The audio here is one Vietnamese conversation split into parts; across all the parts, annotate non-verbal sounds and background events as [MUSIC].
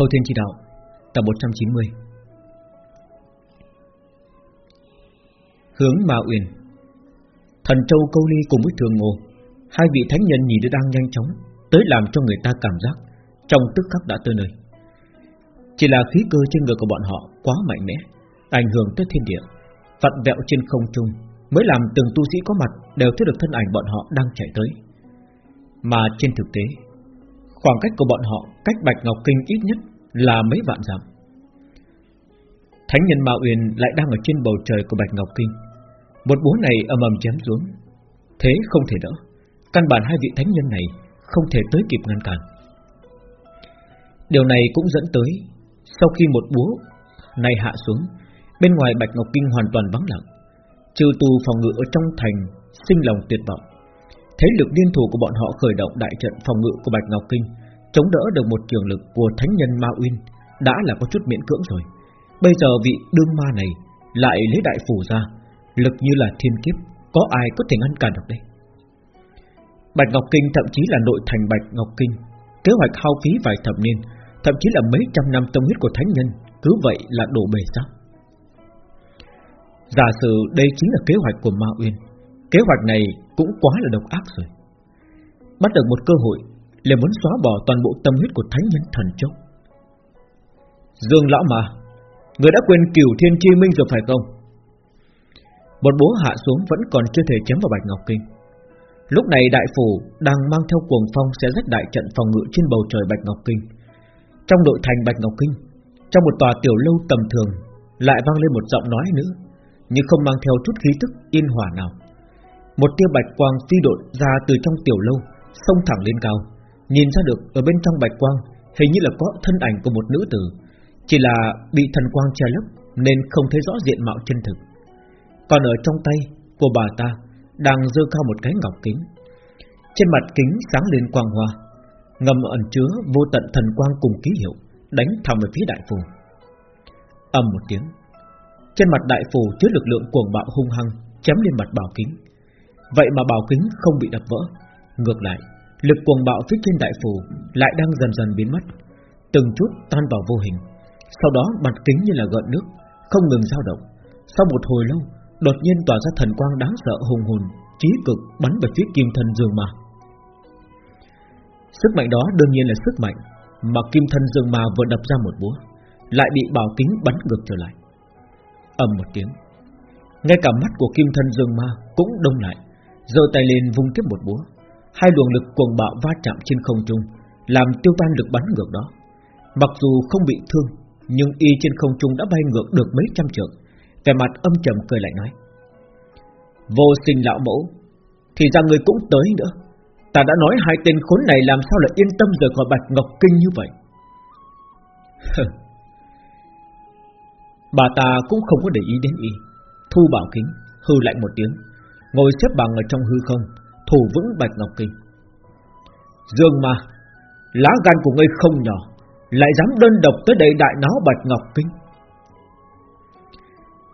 Thâu Thiên chỉ Đạo, Tập 190 Hướng Ma uyển. Thần Châu Câu Ly cùng với Thường Ngô, Hai vị thánh nhân nhìn đang nhanh chóng, Tới làm cho người ta cảm giác Trong tức khắc đã tới nơi. Chỉ là khí cơ trên người của bọn họ Quá mạnh mẽ, Ảnh hưởng tới thiên địa, Vặn vẹo trên không trung, Mới làm từng tu sĩ có mặt Đều thấy được thân ảnh bọn họ đang chạy tới. Mà trên thực tế, Khoảng cách của bọn họ cách Bạch Ngọc Kinh ít nhất là mấy vạn dặm. Thánh nhân Ma Uyên lại đang ở trên bầu trời của Bạch Ngọc Kinh. Một búa này ầm ầm chém xuống, thế không thể đỡ. Căn bản hai vị thánh nhân này không thể tới kịp ngăn cản. Điều này cũng dẫn tới sau khi một búa này hạ xuống, bên ngoài Bạch Ngọc Kinh hoàn toàn vắng lặng, trừ tù phòng ngự ở trong thành sinh lòng tuyệt vọng. Thế lực liên thủ của bọn họ khởi động đại trận phòng ngự của Bạch Ngọc Kinh, chống đỡ được một trường lực của thánh nhân Ma Uyên, đã là có chút miễn cưỡng rồi. Bây giờ vị đương ma này lại lấy đại phủ ra, lực như là thiên kiếp, có ai có thể ngăn cản được đây? Bạch Ngọc Kinh thậm chí là nội thành Bạch Ngọc Kinh, kế hoạch hao phí vài thập niên, thậm chí là mấy trăm năm tâm huyết của thánh nhân, cứ vậy là đổ bể sao? Giả sử đây chính là kế hoạch của Ma Uyên, kế hoạch này cũng quá là độc ác rồi. Bắt được một cơ hội là muốn xóa bỏ toàn bộ tâm huyết của thánh nhân thần châu. Dương lão mà, người đã quên cửu thiên chi minh rồi phải không? Một bố hạ xuống vẫn còn chưa thể chém vào bạch ngọc kinh. Lúc này đại phủ đang mang theo cuồng phong sẽ rách đại trận phòng ngự trên bầu trời bạch ngọc kinh. Trong nội thành bạch ngọc kinh, trong một tòa tiểu lâu tầm thường lại vang lên một giọng nói nữa, nhưng không mang theo chút khí tức yên hòa nào. Một tia bạch quang phi độn ra từ trong tiểu lâu, xông thẳng lên cao, nhìn ra được ở bên trong bạch quang hình như là có thân ảnh của một nữ tử, chỉ là bị thần quang che lấp nên không thấy rõ diện mạo chân thực. Còn ở trong tay của bà ta đang giơ cao một cái ngọc kính, trên mặt kính sáng lên quang hoa, ngầm ẩn chứa vô tận thần quang cùng ký hiệu, đánh thẳng về phía đại phù. ầm một tiếng, trên mặt đại phù chứa lực lượng cuồng bạo hung hăng chém lên mặt bảo kính. Vậy mà bảo kính không bị đập vỡ, ngược lại Lực cuồng bạo phía trên đại phù Lại đang dần dần biến mất. Từng chút tan vào vô hình, Sau đó mặt kính như là gợn nước, Không ngừng dao động. Sau một hồi lâu, Đột nhiên tỏa ra thần quang đáng sợ hùng hồn, Chí cực bắn về phía kim thân dương ma. Sức mạnh đó đương nhiên là sức mạnh Mà kim thân dương ma vừa đập ra một búa, Lại bị bảo kính bắn ngược trở lại. Ầm một tiếng, Ngay cả mắt của kim thân dương ma Cũng đông lại, giơ tay lên vung tiếp một búa. Hai luồng lực cuồng bạo va chạm trên không trung, Làm tiêu tan lực bắn ngược đó. Mặc dù không bị thương, Nhưng y trên không trung đã bay ngược được mấy trăm trượng, Vẻ mặt âm trầm cười lại nói. Vô sinh lão mẫu, Thì ra người cũng tới nữa. Ta đã nói hai tên khốn này làm sao lại yên tâm rời khỏi Bạch Ngọc Kinh như vậy? [LAUGHS] Bà ta cũng không có để ý đến y. Thu bảo kính Hư lạnh một tiếng, Ngồi xếp bằng ở trong hư không thủ vững Bạch Ngọc Kinh. Dương mà, lá gan của ngươi không nhỏ, lại dám đơn độc tới đây đại náo Bạch Ngọc Kinh.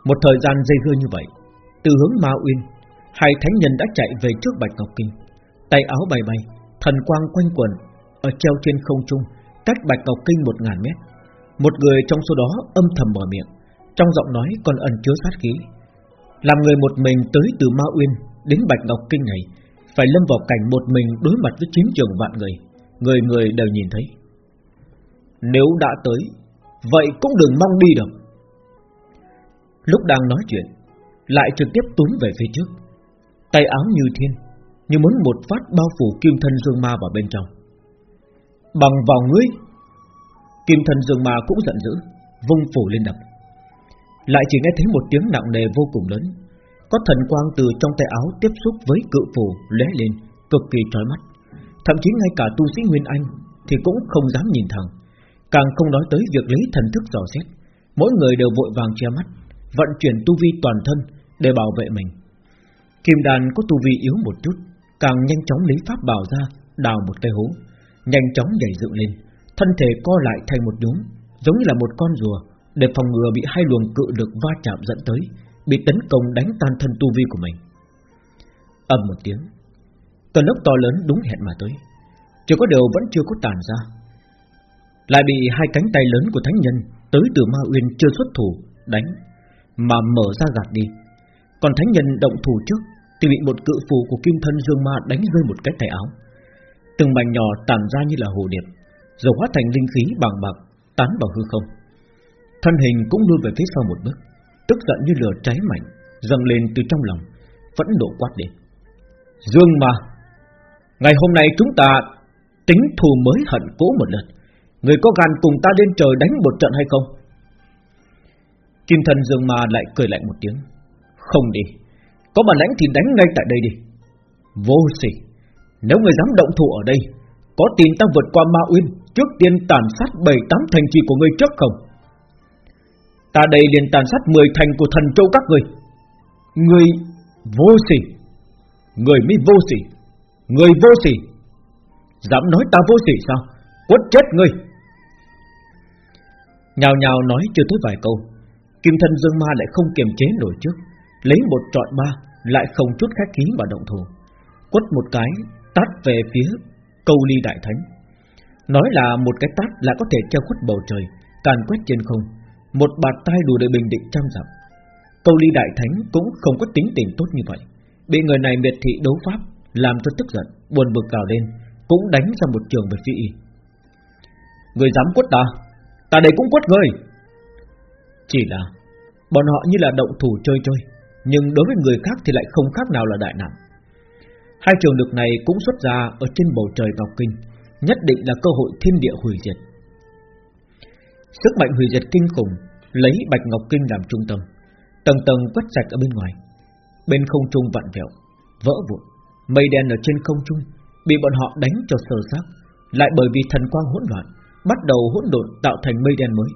Một thời gian dây dưa như vậy, từ hướng Ma Uyên, hai thánh nhân đã chạy về trước Bạch Ngọc Kinh, tay áo bay bay, thần quang quanh quẩn, ở treo trên không trung, cách Bạch Ngọc Kinh một ngàn mét. Một người trong số đó âm thầm mở miệng, trong giọng nói còn ẩn chứa sát khí. Làm người một mình tới từ Ma Uyên đến Bạch Ngọc Kinh này phải lâm vào cảnh một mình đối mặt với chiến trường vạn người, người người đều nhìn thấy. Nếu đã tới, vậy cũng đừng mong đi được. Lúc đang nói chuyện, lại trực tiếp túm về phía trước, tay áo như thiên, như muốn một phát bao phủ kim thân dương ma vào bên trong. Bằng vào ngươi, kim thân dương ma cũng giận dữ, vung phủ lên đập. Lại chỉ nghe thấy một tiếng nặng nề vô cùng lớn có thần quang từ trong tay áo tiếp xúc với cự phù lóe lên, cực kỳ chói mắt. Thậm chí ngay cả tu sĩ Nguyên Anh thì cũng không dám nhìn thẳng, càng không nói tới việc lấy thần thức dò xét. Mỗi người đều vội vàng che mắt, vận chuyển tu vi toàn thân để bảo vệ mình. Kim đàn có tu vi yếu một chút, càng nhanh chóng lấy pháp bảo ra, đào một cây hố, nhanh chóng nhảy dựng lên, thân thể co lại thành một nhúm, giống như là một con rùa, để phòng ngừa bị hai luồng cự lực va chạm dẫn tới, Bị tấn công đánh tan thân tu vi của mình. Ầm một tiếng, Cơn lốc to lớn đúng hẹn mà tới. Chỉ có điều vẫn chưa có tàn ra. Lại bị hai cánh tay lớn của thánh nhân Tới từ Ma Uyên chưa xuất thủ Đánh, Mà mở ra gạt đi. Còn thánh nhân động thủ trước Thì bị một cự phù của kim thân dương ma đánh rơi một cái tay áo. Từng mảnh nhỏ tàn ra như là hồ điệp, Rồi hóa thành linh khí bằng bạc Tán vào hư không. Thân hình cũng lui về phía sau một bước. Tức giận như lửa cháy mạnh, dâng lên từ trong lòng Vẫn nộ quát đi Dương mà Ngày hôm nay chúng ta Tính thù mới hận cũ một lần. Người có gan cùng ta lên trời đánh một trận hay không? Kim thần Dương mà lại cười lạnh một tiếng. Không đi, Có bản lãnh thì đánh ngay tại đây đi. Vô sỉ, Nếu người dám động thủ ở đây, Có tin ta vượt qua Ma Uyên, Trước tiên tàn sát bảy tám thành trì của người trước không? Ta đây liền tàn sát 10 thành của thần châu các người. Người vô sỉ. Người mới vô sỉ. Người vô sỉ. Dám nói ta vô sỉ sao? Quất chết ngươi Nhào nhào nói chưa tới vài câu, Kim thân dương ma lại không kiềm chế nổi trước. Lấy một trọi ba, Lại không chút khách khí mà động thủ. Quất một cái, tát về phía Câu ly đại thánh. Nói là một cái tát lại có thể treo khuất bầu trời, Càn quét trên không. Một bạt tay đủ để bình định trăm dặm. Câu ly đại thánh cũng không có tính tình tốt như vậy. Bị người này miệt thị đấu pháp, Làm cho tức giận, Buồn bực cào lên, Cũng đánh ra một trường về phía y. Người dám quất ta? Ta đây cũng quất người. Chỉ là, Bọn họ như là động thủ chơi chơi, Nhưng đối với người khác thì lại không khác nào là đại nạn. Hai trường lực này cũng xuất ra Ở trên bầu trời Ngọc Kinh, Nhất định là cơ hội thiên địa hủy diệt. Sức mạnh hủy diệt kinh khủng Lấy Bạch Ngọc Kinh làm trung tâm. Tầng tầng quét sạch ở bên ngoài. Bên không trung vặn vẹo, Vỡ vụn. Mây đen ở trên không trung Bị bọn họ đánh cho sờ xác. Lại bởi vì thần quang hỗn loạn, Bắt đầu hỗn độn tạo thành mây đen mới.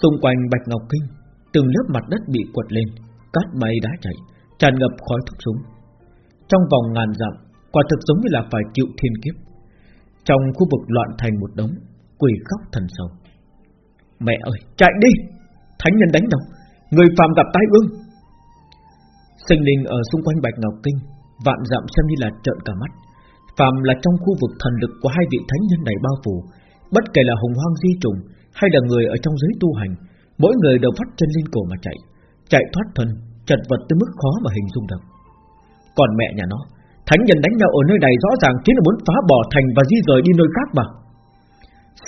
Xung quanh Bạch Ngọc Kinh, Từng lớp mặt đất bị quật lên, Cát bay đá chảy, Tràn ngập khói thuốc súng. Trong vòng ngàn dặm, Quả thực giống như là phải chịu thiên kiếp. Trong khu vực loạn thành một đống, Quỷ khóc thần sầu. Mẹ ơi, chạy đi. Thánh nhân đánh đâu Người phàm gặp tai ương. Sinh linh ở xung quanh Bạch Ngọc Kinh, Vạn dặm xem như là trợn cả mắt. Phàm là trong khu vực thần lực của hai vị thánh nhân này bao phủ, Bất kể là hùng hoang di trùng Hay là người ở trong giới tu hành, Mỗi người đều phát chân lên cổ mà chạy Chạy thoát thân, Chật vật tới mức khó mà hình dung được. Còn mẹ nhà nó, Thánh nhân đánh nhau ở nơi này rõ ràng chính là muốn phá bỏ thành và di rời đi nơi khác mà.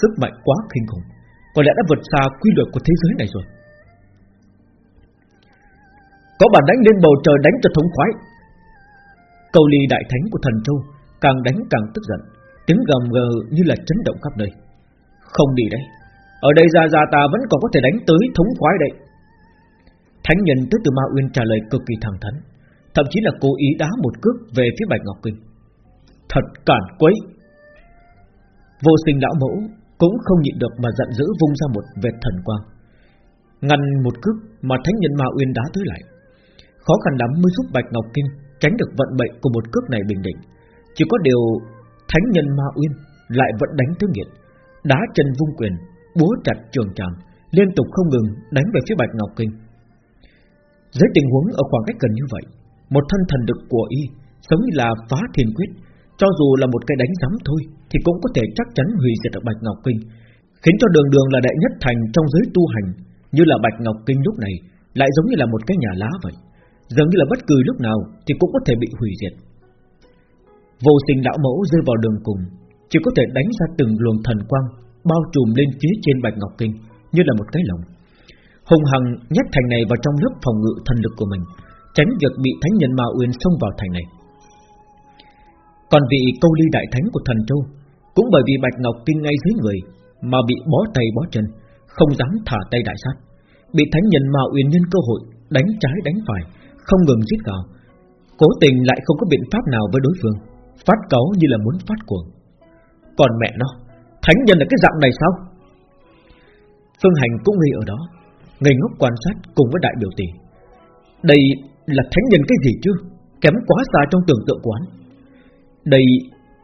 Sức mạnh quá kinh khủng có lẽ đã vượt xa quy luật của thế giới này rồi. Có bản đánh lên bầu trời đánh cho thống khoái. Cầu ly đại thánh của thần châu Càng đánh càng tức giận, Tiếng gầm gừ như là chấn động khắp nơi. Không đi đấy, Ở đây ra ra ta vẫn còn có thể đánh tới thống khoái đấy. Thánh nhân tới từ Ma Uyên trả lời cực kỳ thẳng thắn, Thậm chí là cố ý đá một cước về phía Bạch Ngọc Kinh Thật cản quấy. Vô sinh lão mẫu cũng không nhịn được mà giận dữ vung ra một vệt thần quang. Ngăn một cước mà thánh nhân Ma Uyên đá tới lại. Khó khăn lắm mới giúp Bạch Ngọc Kinh Tránh được vận mệnh của một cước này bình định. Chỉ có điều Thánh nhân Ma Uyên lại vẫn đánh tới nghiệt. Đá chân vung quyền Búa chặt trường tràng, Liên tục không ngừng đánh về phía Bạch Ngọc Kinh. Dưới tình huống ở khoảng cách gần như vậy Một thân thần lực của y Giống như là phá thiên quyết Cho dù là một cái đánh giấm thôi thì cũng có thể chắc chắn hủy diệt được Bạch Ngọc Kinh, Khiến cho đường đường là đệ nhất thành Trong giới tu hành, Như là Bạch Ngọc Kinh lúc này Lại giống như là một cái nhà lá vậy. Giống như là bất cứ lúc nào Thì cũng có thể bị hủy diệt. Vô sinh lão mẫu rơi vào đường cùng, Chỉ có thể đánh ra từng luồng thần quang Bao trùm lên phía trên bạch ngọc kinh Như là một cái lồng. Hùng hằng nhét thành này vào trong lớp phòng ngự thần lực của mình, Tránh việc bị thánh nhân Ma Uyên xông vào thành này. Còn vị câu ly đại thánh của thần châu cũng bởi vì bạch ngọc kinh ngay dưới người Mà bị bó tay bó chân, Không dám thả tay đại sát. Bị thánh nhân mạo Uyên nhân cơ hội Đánh trái đánh phải, Không ngừng giết gào. Cố tình lại không có biện pháp nào với đối phương, Phát cáu như là muốn phát cuồng. Còn mẹ nó, Thánh nhân là cái dạng này sao? Phương Hành cũng nghi ở đó, Ngây ngốc quan sát cùng với đại biểu tỷ. Đây là thánh nhân cái gì chứ? Kém quá xa trong tưởng tượng quán Đây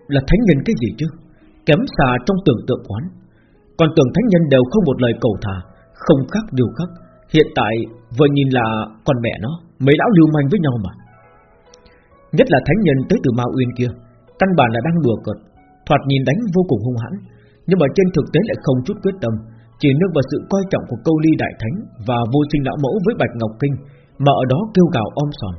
là thánh nhân cái gì chứ? Kém xa trong tưởng tượng quán Còn tưởng thánh nhân đều không một lời cầu thả, Không khác điều khác. Hiện tại, vừa nhìn là con mẹ nó, Mấy lão lưu manh với nhau mà. Nhất là thánh nhân tới từ Ma Uyên kia, Căn bản là đang đùa cợt, Thoạt nhìn đánh vô cùng hung hãn, Nhưng mà trên thực tế lại không chút quyết tâm, Chỉ nương vào sự coi trọng của câu ly đại thánh Và vô sinh lão mẫu với Bạch Ngọc Kinh, Mà ở đó kêu gào om sòm.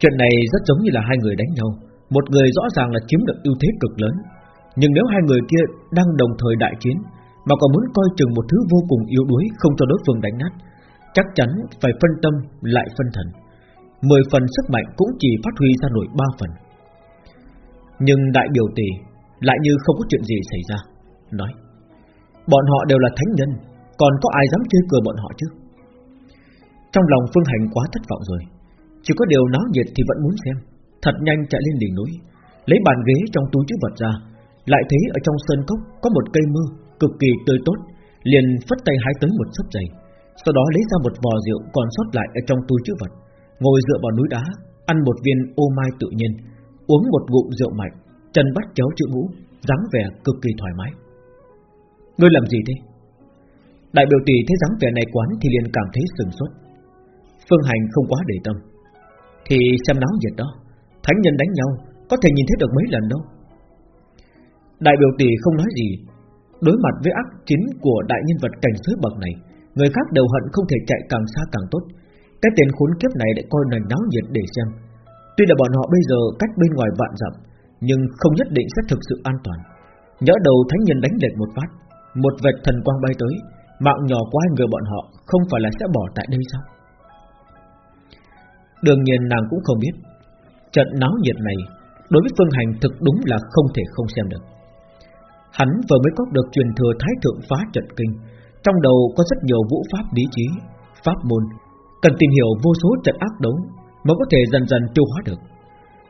Chuyện này rất giống như là hai người đánh nhau. Một người rõ ràng là chiếm được ưu thế cực lớn. Nhưng nếu hai người kia đang đồng thời đại chiến, Mà còn muốn coi chừng một thứ vô cùng yếu đuối Không cho đối phương đánh nát Chắc chắn phải phân tâm lại phân thần. Mười phần sức mạnh cũng chỉ phát huy ra nổi ba phần. Nhưng đại biểu tỷ Lại như không có chuyện gì xảy ra. Nói, Bọn họ đều là thánh nhân, Còn có ai dám chơi cờ bọn họ chứ? Trong lòng Phương Hành quá thất vọng rồi. Chỉ có điều náo nhiệt thì vẫn muốn xem. Thật nhanh chạy lên đỉnh núi, Lấy bàn ghế trong túi chữ vật ra, Lại thấy ở trong sơn cốc có một cây mưa Cực kỳ tươi tốt, Liền phất tay hái tới một sấp giày, Sau đó lấy ra một vò rượu còn sót lại ở trong túi chữ vật, Ngồi dựa vào núi đá, Ăn một viên ô mai tự nhiên, Uống một ngụm rượu mạnh Chân bắt chéo chữ ngũ, dáng vẻ cực kỳ thoải mái. Ngươi làm gì thế? Đại biểu tỷ thấy dáng vẻ này quán Thì liền cảm thấy sừng sốt. Phương Hành không quá để tâm, Thì xem náo nhiệt đó. Thánh nhân đánh nhau, Có thể nhìn thấy được mấy lần đâu. Đại biểu tỷ không nói gì. Đối mặt với ác chính của đại nhân vật cảnh giới bậc này, Người khác đều hận không thể chạy càng xa càng tốt. Cái tên khốn kiếp này lại coi là náo nhiệt để xem. Tuy là bọn họ bây giờ cách bên ngoài vạn dặm, Nhưng không nhất định sẽ thực sự an toàn. Nhớ đầu thánh nhân đánh lệch một phát, Một vệt thần quang bay tới, Mạng nhỏ của hai người bọn họ Không phải là sẽ bỏ tại đây sao? Đương nhiên nàng cũng không biết. Trận náo nhiệt này Đối với Phương Hành thực đúng là không thể không xem được. Hắn vừa mới có được truyền thừa Thái Thượng Phá Trận Kinh, Trong đầu có rất nhiều vũ pháp lý trí, Pháp môn, Cần tìm hiểu vô số trận ác đấu Mới có thể dần dần tiêu hóa được.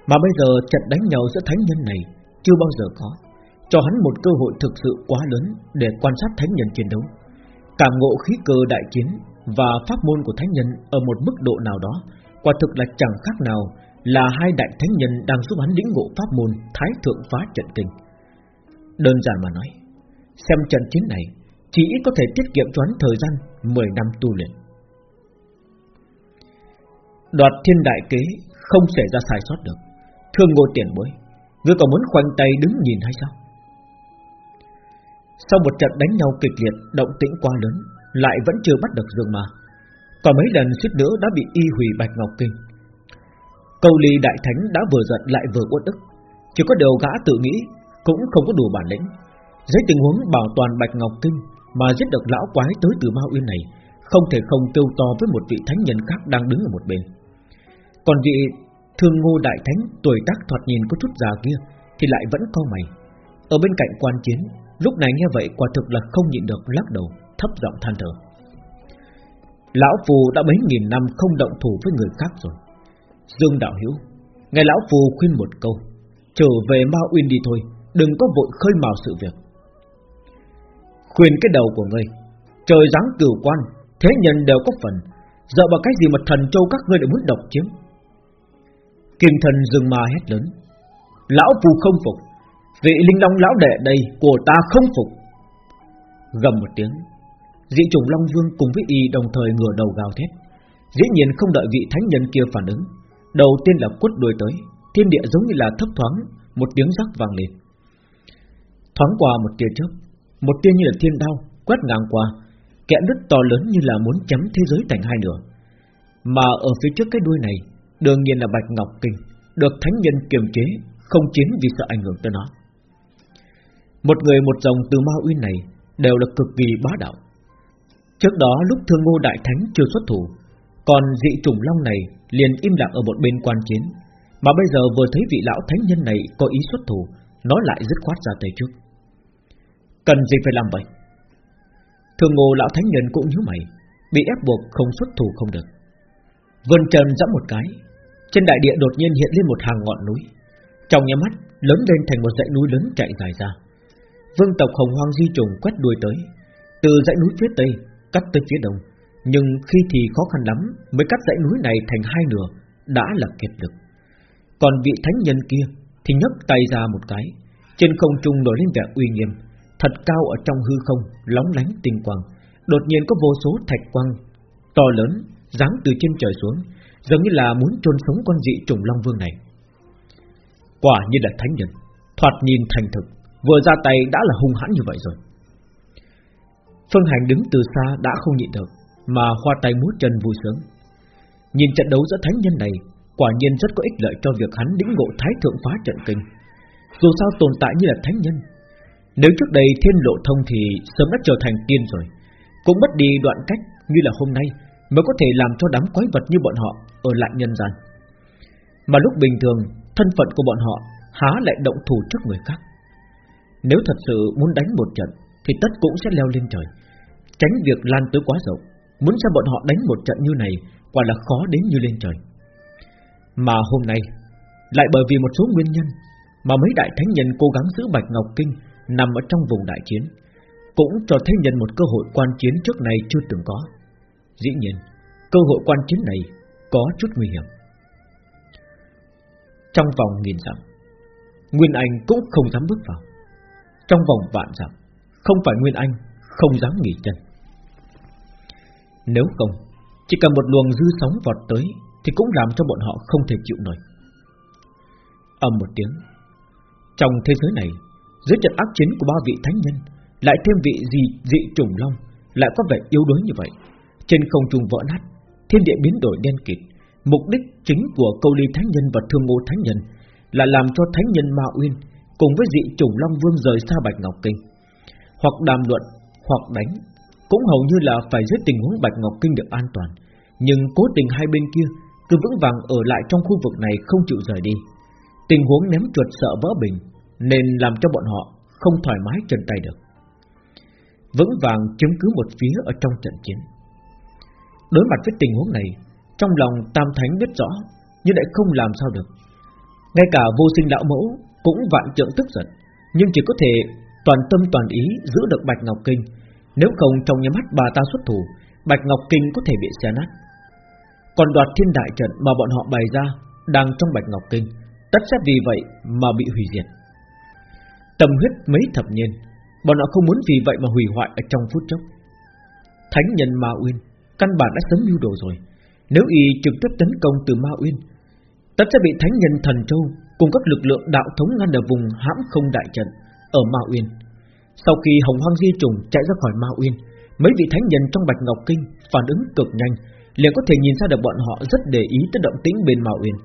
Mà bây giờ trận đánh nhau giữa thánh nhân này Chưa bao giờ có, Cho hắn một cơ hội thực sự quá lớn Để quan sát thánh nhân chiến đấu. Cảm ngộ khí cơ đại chiến Và pháp môn của thánh nhân Ở một mức độ nào đó, Quả thực là chẳng khác nào là hai đại thánh nhân đang giúp hắn lĩnh ngộ pháp môn Thái thượng phá trận kinh. Đơn giản mà nói, Xem trận chiến này, Chỉ ít có thể tiết kiệm cho hắn thời gian 10 năm tu luyện. Đoạt thiên đại kế Không xảy ra sai sót được. Thương ngô tiền bối, Ngươi còn muốn khoanh tay đứng nhìn hay sao? Sau một trận đánh nhau kịch liệt, Động tĩnh quá lớn, Lại vẫn chưa bắt được dương ma. Còn mấy lần suýt nữa đã bị y hủy bạch ngọc kinh. Câu ly đại thánh đã vừa giận lại vừa uất ức. Chỉ có điều gã tự nghĩ Cũng không có đủ bản lĩnh. Dưới tình huống bảo toàn bạch ngọc kinh Mà giết được lão quái tới từ ma uyên này, Không thể không tiêu to với một vị thánh nhân khác đang đứng ở một bên. Còn vị thương ngô đại thánh tuổi tác thoạt nhìn có chút già kia Thì lại vẫn co mày. Ở bên cạnh quan chiến, Lúc này nghe vậy quả thực là không nhịn được lắc đầu, Thấp giọng than thở. Lão Phù đã mấy nghìn năm không động thủ với người khác rồi. Dương Đạo Hiếu. Nghe Lão Phù khuyên một câu, Trở về Ma Uyên đi thôi, Đừng có vội khơi mào sự việc. Khuyên cái đầu của ngươi, Trời giáng cửu quan, Thế nhân đều có phần Giờ bằng cái gì mà thần châu các ngươi lại muốn độc chiếm? Kim thần dừng ma hét lớn, Lão phù không phục, Vị linh long lão đệ đây của ta không phục. Gầm một tiếng Dị trùng Long Vương cùng với y đồng thời ngửa đầu gào thét, Dĩ nhiên không đợi vị thánh nhân kia phản ứng Đầu tiên là quất đuôi tới, Thiên địa giống như là thấp thoáng, Một tiếng rắc vang lên. Thoáng qua một tia chớp, Một tia như là thiên đao Quét ngang qua Kẻ đứt to lớn như là muốn chấm thế giới thành hai nửa. Mà ở phía trước cái đuôi này, Đương nhiên là Bạch Ngọc Kinh, Được thánh nhân kiềm chế, Không chiến vì sợ ảnh hưởng tới nó. Một người một dòng từ Ma uy này Đều là cực kỳ bá đạo. Trước đó lúc thương ngô đại thánh chưa xuất thủ, Còn dị trùng long này Liền im lặng ở một bên quan chiến. Mà bây giờ vừa thấy vị lão thánh nhân này Có ý xuất thủ, Nó lại dứt khoát ra tay trước. Cần gì phải làm vậy? Thường ngô lão thánh nhân cũng nhíu mày, Bị ép buộc không xuất thủ không được. Vân Trần giẫm một cái, Trên đại địa đột nhiên hiện lên một hàng ngọn núi. Trong nhà mắt, lớn lên thành một dãy núi lớn chạy dài ra. Vương tộc Hồng Hoang Di Trùng quét đuôi tới, Từ dãy núi phía tây Cắt tới phía đông. Nhưng khi thì khó khăn lắm Mới cắt dãy núi này thành hai nửa Đã là kiệt lực. Còn vị thánh nhân kia Thì nhấc tay ra một cái Trên không trung nổi lên vẻ uy nghiêm Thật cao ở trong hư không Lóng lánh tinh quang. Đột nhiên có vô số thạch quang To lớn giáng từ trên trời xuống, giống như là muốn chôn sống con dị trùng long vương này. Quả như là thánh nhân, thoạt nhìn thành thực, Vừa ra tay đã là hung hãn như vậy rồi. Phương Hành đứng từ xa đã không nhịn được mà hoa tay múa chân vui sướng. Nhìn trận đấu giữa thánh nhân này, Quả nhiên rất có ích lợi cho việc hắn lĩnh ngộ thái thượng phá trận kinh. Dù sao tồn tại như là thánh nhân, Nếu trước đây thiên lộ thông thì Sớm đã trở thành tiên rồi, Cũng mất đi đoạn cách như là hôm nay Mới có thể làm cho đám quái vật như bọn họ Ở lại nhân gian. Mà lúc bình thường, Thân phận của bọn họ há lại động thủ trước người khác. Nếu thật sự muốn đánh một trận, Thì tất cũng sẽ leo lên trời, Tránh việc lan tới quá rộng. Muốn xem bọn họ đánh một trận như này, Quả là khó đến như lên trời. Mà hôm nay, Lại bởi vì một số nguyên nhân Mà mấy đại thánh nhân cố gắng giữ Bạch Ngọc Kinh Nằm ở trong vùng đại chiến, Cũng cho thế nhân một cơ hội quan chiến trước này chưa từng có. Dĩ nhiên, Cơ hội quan chiến này có chút nguy hiểm. Trong vòng nghìn dặm, Nguyên Anh cũng không dám bước vào. Trong vòng vạn dặm, Không phải Nguyên Anh Không dám nghỉ chân. Nếu không Chỉ cần một luồng dư sóng vọt tới Thì cũng làm cho bọn họ không thể chịu nổi. Ầm một tiếng Trong thế giới này Dưới trận ác chiến của ba vị thánh nhân Lại thêm vị dị, dị trùng long Lại có vẻ yếu đuối như vậy. Trên không trung vỡ nát Thiên địa biến đổi đen kịt Mục đích chính của câu ly thánh nhân và thương ngô thánh nhân Là làm cho thánh nhân Ma Uyên Cùng với dị trùng Long Vương rời xa Bạch Ngọc Kinh Hoặc đàm luận Hoặc đánh cũng hầu như là phải dưới tình huống Bạch Ngọc Kinh được an toàn. Nhưng cố tình hai bên kia Cứ vững vàng ở lại trong khu vực này Không chịu rời đi. Tình huống ném chuột sợ vỡ bình, Nên làm cho bọn họ không thoải mái chân tay được. Vững vàng chứng cứ một phía ở trong trận chiến. Đối mặt với tình huống này, Trong lòng Tam Thánh biết rõ, Nhưng lại không làm sao được. Ngay cả vô sinh đạo mẫu Cũng vạn trượng tức giận, Nhưng chỉ có thể toàn tâm toàn ý Giữ được Bạch Ngọc Kinh nếu không trong nhà mắt bà ta xuất thủ, Bạch Ngọc Kinh có thể bị xé nát. Còn đoạt thiên đại trận mà bọn họ bày ra Đang trong Bạch Ngọc Kinh, Tất sẽ vì vậy mà bị hủy diệt. Tâm huyết mấy thập niên, Bọn họ không muốn vì vậy mà hủy hoại ở trong phút chốc. Thánh nhân Ma Uyên Căn bản đã sớm mưu đồ rồi. Nếu y trực tiếp tấn công từ Ma Uyên, Tất sẽ bị thánh nhân thần châu Cùng các lực lượng đạo thống ngăn ở vùng hãm không đại trận Ở Ma Uyên. Sau khi Hồng Hoang Di Trùng chạy ra khỏi Ma Uyên, Mấy vị thánh nhân trong Bạch Ngọc Kinh Phản ứng cực nhanh, liền có thể nhìn ra được bọn họ rất để ý tới động tĩnh bên Ma Uyên.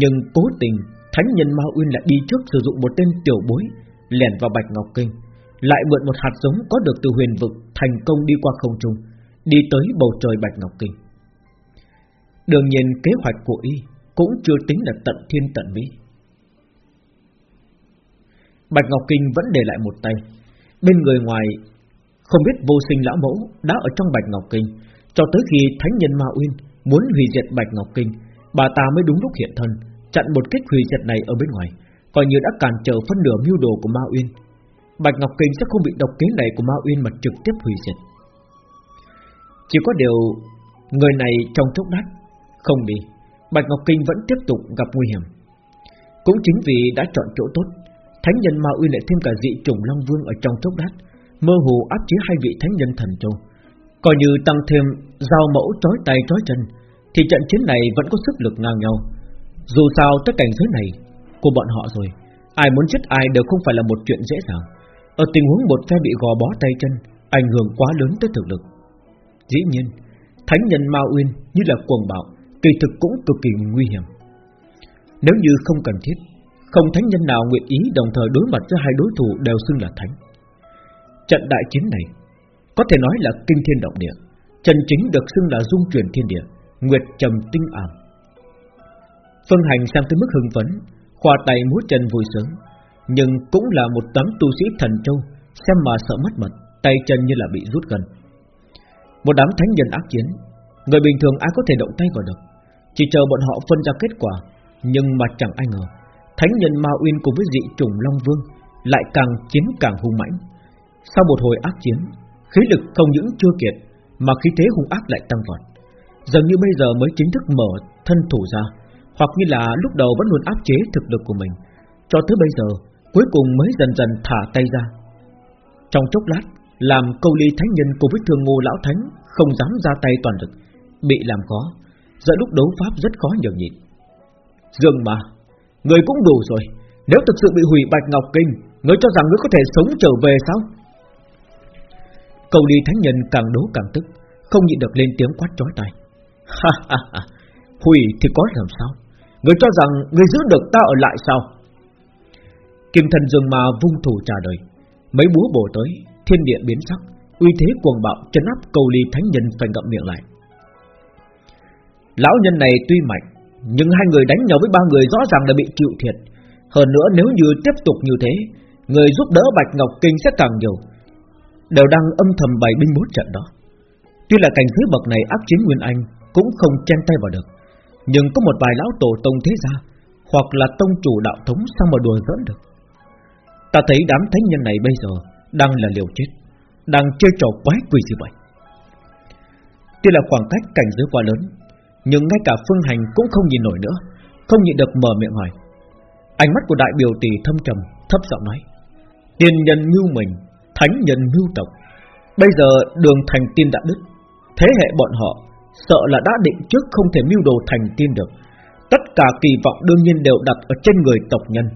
Nhưng cố tình, Thánh nhân Ma Uyên lại đi trước sử dụng một tên tiểu bối, Lẻn vào Bạch Ngọc Kinh, Lại mượn một hạt giống có được từ huyền vực Thành công đi qua không trung, Đi tới bầu trời Bạch Ngọc Kinh. Đương nhiên, kế hoạch của y Cũng chưa tính là tận thiên tận mỹ Bạch Ngọc Kinh vẫn để lại một tay Bên người ngoài, Không biết vô sinh lão mẫu Đã ở trong Bạch Ngọc Kinh, Cho tới khi Thánh nhân Ma Uyên Muốn hủy diệt Bạch Ngọc Kinh, Bà ta mới đúng lúc hiện thân, Chặn một kích hủy diệt này ở bên ngoài, Coi như đã cản trở phân nửa mưu đồ của Ma Uyên. Bạch Ngọc Kinh sẽ không bị độc kế này của Ma Uyên mà trực tiếp hủy diệt. Chỉ có điều Người này trong chốc lát Không đi, Bạch Ngọc Kinh vẫn tiếp tục gặp nguy hiểm. Cũng chính vì đã chọn chỗ tốt Thánh nhân Ma Uy lại thêm cả dị trùng Long Vương ở trong chốc đát Mơ hồ áp chế hai vị thánh nhân thần châu. Coi như tăng thêm Giao mẫu trói tay trói chân, Thì trận chiến này vẫn có sức lực ngang nhau. Dù sao tất cảnh giới này, Của bọn họ rồi, Ai muốn chết ai đều không phải là một chuyện dễ dàng. Ở tình huống một phe bị gò bó tay chân, Ảnh hưởng quá lớn tới thực lực. Dĩ nhiên, Thánh nhân Ma Uyên như là cuồng bạo, Kỳ thực cũng cực kỳ nguy hiểm. Nếu như không cần thiết không thánh nhân nào nguyện ý đồng thời đối mặt với hai đối thủ đều xưng là thánh. Trận đại chiến này, Có thể nói là kinh thiên động địa. Trần chính được xưng là dung truyền thiên địa, Nguyệt trầm tinh ảm. Phân hành sang tới mức hưng phấn, Khoa tay múa chân vui sướng, Nhưng cũng là một tấm tu sĩ thần châu, Xem mà sợ mất mật, Tay chân như là bị rút gần. Một đám thánh nhân ác chiến, Người bình thường ai có thể động tay vào được. Chỉ chờ bọn họ phân ra kết quả, Nhưng mà chẳng ai ngờ Thánh nhân Ma Uyên cùng với dị trùng Long Vương Lại càng chiến càng hung mãnh. Sau một hồi ác chiến, Khí lực không những chưa kiệt Mà khí thế hung ác lại tăng vọt. Dường như bây giờ mới chính thức mở thân thủ ra, Hoặc như là lúc đầu vẫn luôn áp chế thực lực của mình, Cho tới bây giờ Cuối cùng mới dần dần thả tay ra. Trong chốc lát, làm câu ly thánh nhân cùng với thương ngô lão thánh Không dám ra tay toàn lực, Bị làm khó, Giờ lúc đấu pháp rất khó nhường nhịn. Dương mà Người cũng đủ rồi. Nếu thực sự bị hủy Bạch Ngọc Kinh, người cho rằng người có thể sống trở về sao? Cầu đi thánh nhân càng đố càng tức, Không nhịn được lên tiếng quát chói tai. Ha ha ha. Hủy thì có làm sao? Người cho rằng người giữ được ta ở lại sao? Kim thần dương mà vung thủ trả đời Mấy búa bổ tới, Thiên địa biến sắc, Uy thế cuồng bạo chấn áp cầu ly thánh nhân phải ngậm miệng lại. Lão nhân này tuy mạnh nhưng hai người đánh nhau với ba người rõ ràng là bị chịu thiệt. Hơn nữa nếu như tiếp tục như thế, Người giúp đỡ Bạch Ngọc Kinh sẽ càng nhiều. Đều đang âm thầm bày binh bố trận đó. Tuy là cảnh giới bậc này áp chiến Nguyên Anh Cũng không chen tay vào được. Nhưng có một vài lão tổ tông thế gia, Hoặc là tông chủ đạo thống Sao mà đùa giỡn được? Ta thấy đám thánh nhân này bây giờ Đang là liều chết, Đang chơi trò quái quỷ gì vậy? Tuy là khoảng cách cảnh giới quá lớn nhưng ngay cả phương hành cũng không nhìn nổi nữa Không nhịn được mở miệng hỏi. Ánh mắt của đại biểu tỷ thâm trầm Thấp giọng nói Tiên nhân như mình Thánh nhân mưu tộc Bây giờ đường thành tiên đã đứt. Thế hệ bọn họ Sợ là đã định trước không thể mưu đồ thành tiên được. Tất cả kỳ vọng đương nhiên đều đặt ở trên người tộc nhân.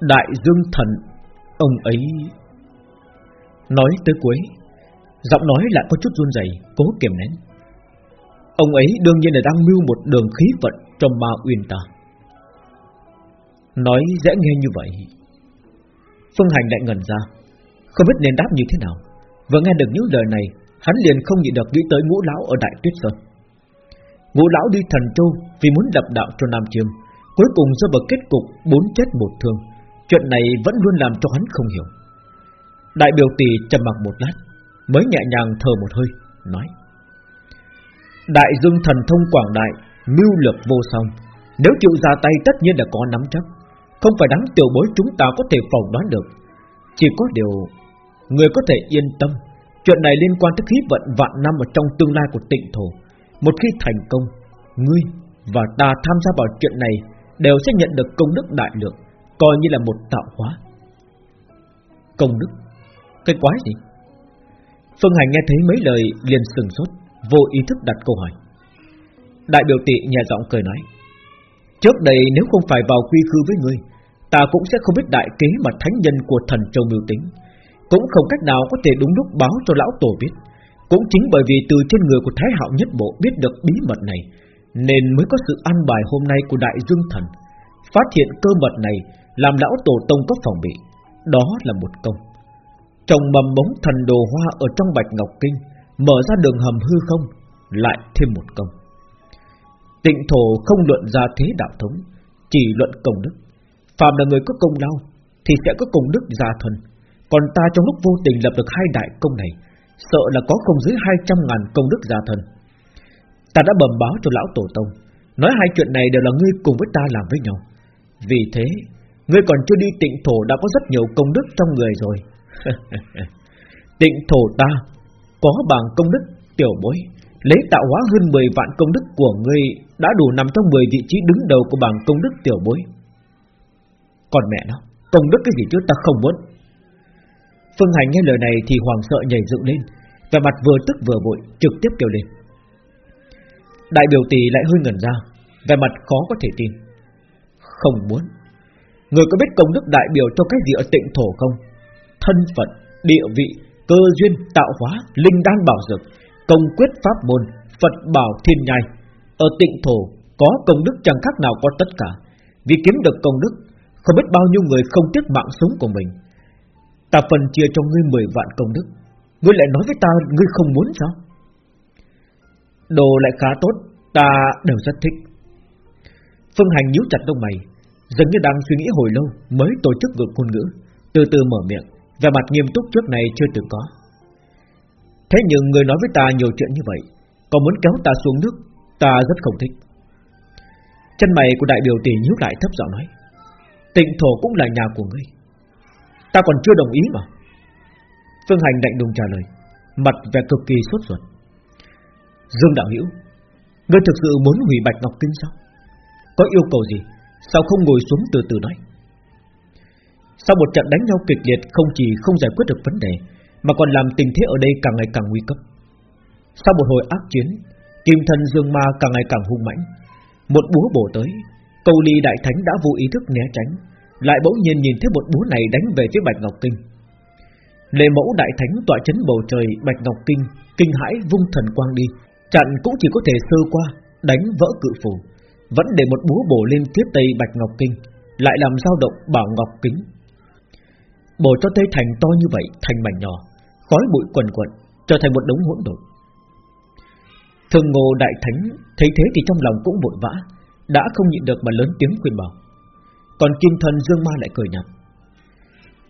Đại dương thần Ông ấy Nói tới cuối Giọng nói lại có chút run rẩy, Cố kiềm nén. Ông ấy đương nhiên là đang mưu một đường khí vận Trong ma uyên ta. Nói dễ nghe như vậy, Phương Hành lại ngẩn ra, Không biết nên đáp như thế nào. Vừa nghe được những lời này, Hắn liền không nhịn được nghĩ tới ngũ lão ở Đại Tuyết Sơn. Ngũ lão đi thần châu Vì muốn lập đạo cho Nam Chiêm, Cuối cùng rơi vào kết cục bốn chết một thương. Chuyện này vẫn luôn làm cho hắn không hiểu. Đại biểu tỷ trầm mặc một lát, Mới nhẹ nhàng thở một hơi, Nói Đại dương thần thông quảng đại, Mưu lược vô song. Nếu chịu ra tay, tất nhiên là có nắm chắc. Không phải đám tiểu bối chúng ta có thể phỏng đoán được. Chỉ có điều, Người có thể yên tâm. Chuyện này liên quan tới khí vận vạn năm Ở trong tương lai của tịnh thổ. Một khi thành công, Ngươi và ta tham gia vào chuyện này Đều sẽ nhận được công đức đại lượng, Coi như là một tạo hóa. Công đức? Cái quái gì? Phương Hành nghe thấy mấy lời liền sừng sốt. Vô ý thức đặt câu hỏi. Đại biểu tị nhẹ giọng cười nói Trước đây nếu không phải vào quy khư với ngươi Ta cũng sẽ không biết đại kế mà thánh nhân của thần châu mưu tính. Cũng không cách nào có thể đúng lúc báo cho lão tổ biết. Cũng chính bởi vì từ trên người của Thái Hạo Nhất Bộ biết được bí mật này Nên mới có sự an bài hôm nay của Đại Dương Thần. Phát hiện cơ mật này làm lão tổ tông có phòng bị, đó là một công. Trồng mầm bóng thần đồ hoa ở trong bạch ngọc kinh, mở ra đường hầm hư không, lại thêm một công. Tịnh thổ không luận ra thế đạo thống, chỉ luận công đức. Phạm là người có công lao, thì sẽ có công đức gia thân. Còn ta trong lúc vô tình lập được hai đại công này, sợ là có không dưới 200 ngàn công đức gia thân. Ta đã bẩm báo cho lão tổ tông, nói hai chuyện này đều là ngươi cùng với ta làm với nhau. Vì thế, Ngươi còn chưa đi tịnh thổ đã có rất nhiều công đức trong người rồi [LAUGHS] Tịnh thổ ta có bằng công đức tiểu bối. Lấy tạo hóa hơn 10 vạn công đức của ngươi Đã đủ nằm trong 10 vị trí đứng đầu của bảng công đức tiểu bối. Còn mẹ nó Công đức cái gì chứ ta không muốn. Phương Hành nghe lời này thì hoàng sợ nhảy dựng lên. Và mặt vừa tức vừa vội Trực tiếp kêu lên. Đại biểu tỷ lại hơi ngẩn ra Về mặt khó có thể tin. Không muốn. Người có biết công đức đại biểu cho cái gì ở tịnh thổ không? Thân phận, địa vị, cơ duyên, tạo hóa, linh đan bảo dược, công quyết pháp môn, Phật bảo thiên nhai. Ở tịnh thổ có công đức chẳng khác nào có tất cả. Vì kiếm được công đức, không biết bao nhiêu người không tiếc mạng sống của mình. Ta phần chia cho ngươi 10 vạn công đức, ngươi lại nói với ta ngươi không muốn sao? Đồ lại khá tốt, ta đều rất thích. Phương Hành nhíu chặt lông mày, Dường như đang suy nghĩ hồi lâu Mới tổ chức vượt ngôn ngữ Từ từ mở miệng và mặt nghiêm túc trước này chưa từng có. Thế nhưng người nói với ta nhiều chuyện như vậy Còn muốn kéo ta xuống nước, Ta rất không thích. Chân mày của đại biểu tỷ nhíu lại thấp giọng nói, Tịnh thổ cũng là nhà của ngươi. Ta còn chưa đồng ý mà. Phương Hành lạnh đùng trả lời, Mặt vẻ cực kỳ sốt ruột. Dương Đạo Hữu, Ngươi thực sự muốn hủy Bạch Ngọc Kinh sao? Có yêu cầu gì, Sao không ngồi xuống từ từ nói? Sau một trận đánh nhau kịch liệt, Không chỉ không giải quyết được vấn đề, Mà còn làm tình thế ở đây càng ngày càng nguy cấp. Sau một hồi ác chiến, Kim thần dương ma càng ngày càng hung mãnh. Một búa bổ tới Cầu ly đại thánh đã vô ý thức né tránh, Lại bỗng nhiên nhìn thấy một búa này đánh về phía Bạch Ngọc Kinh. Lê mẫu đại thánh tọa chấn bầu trời, Bạch Ngọc Kinh Kinh hãi vung thần quang đi. Chặn cũng chỉ có thể sơ qua, Đánh vỡ cự phủ, Vẫn để một búa bổ lên phía tây Bạch Ngọc Kinh, Lại làm dao động bảo Ngọc Kính. Bổ cho tây thành to như vậy, Thành mảnh nhỏ, Khói bụi quần quật Trở thành một đống hỗn độn. Thường ngô đại thánh Thấy thế thì trong lòng cũng vội vã, Đã không nhịn được mà lớn tiếng khuyên bảo. Còn kim thần dương ma lại cười nhạt.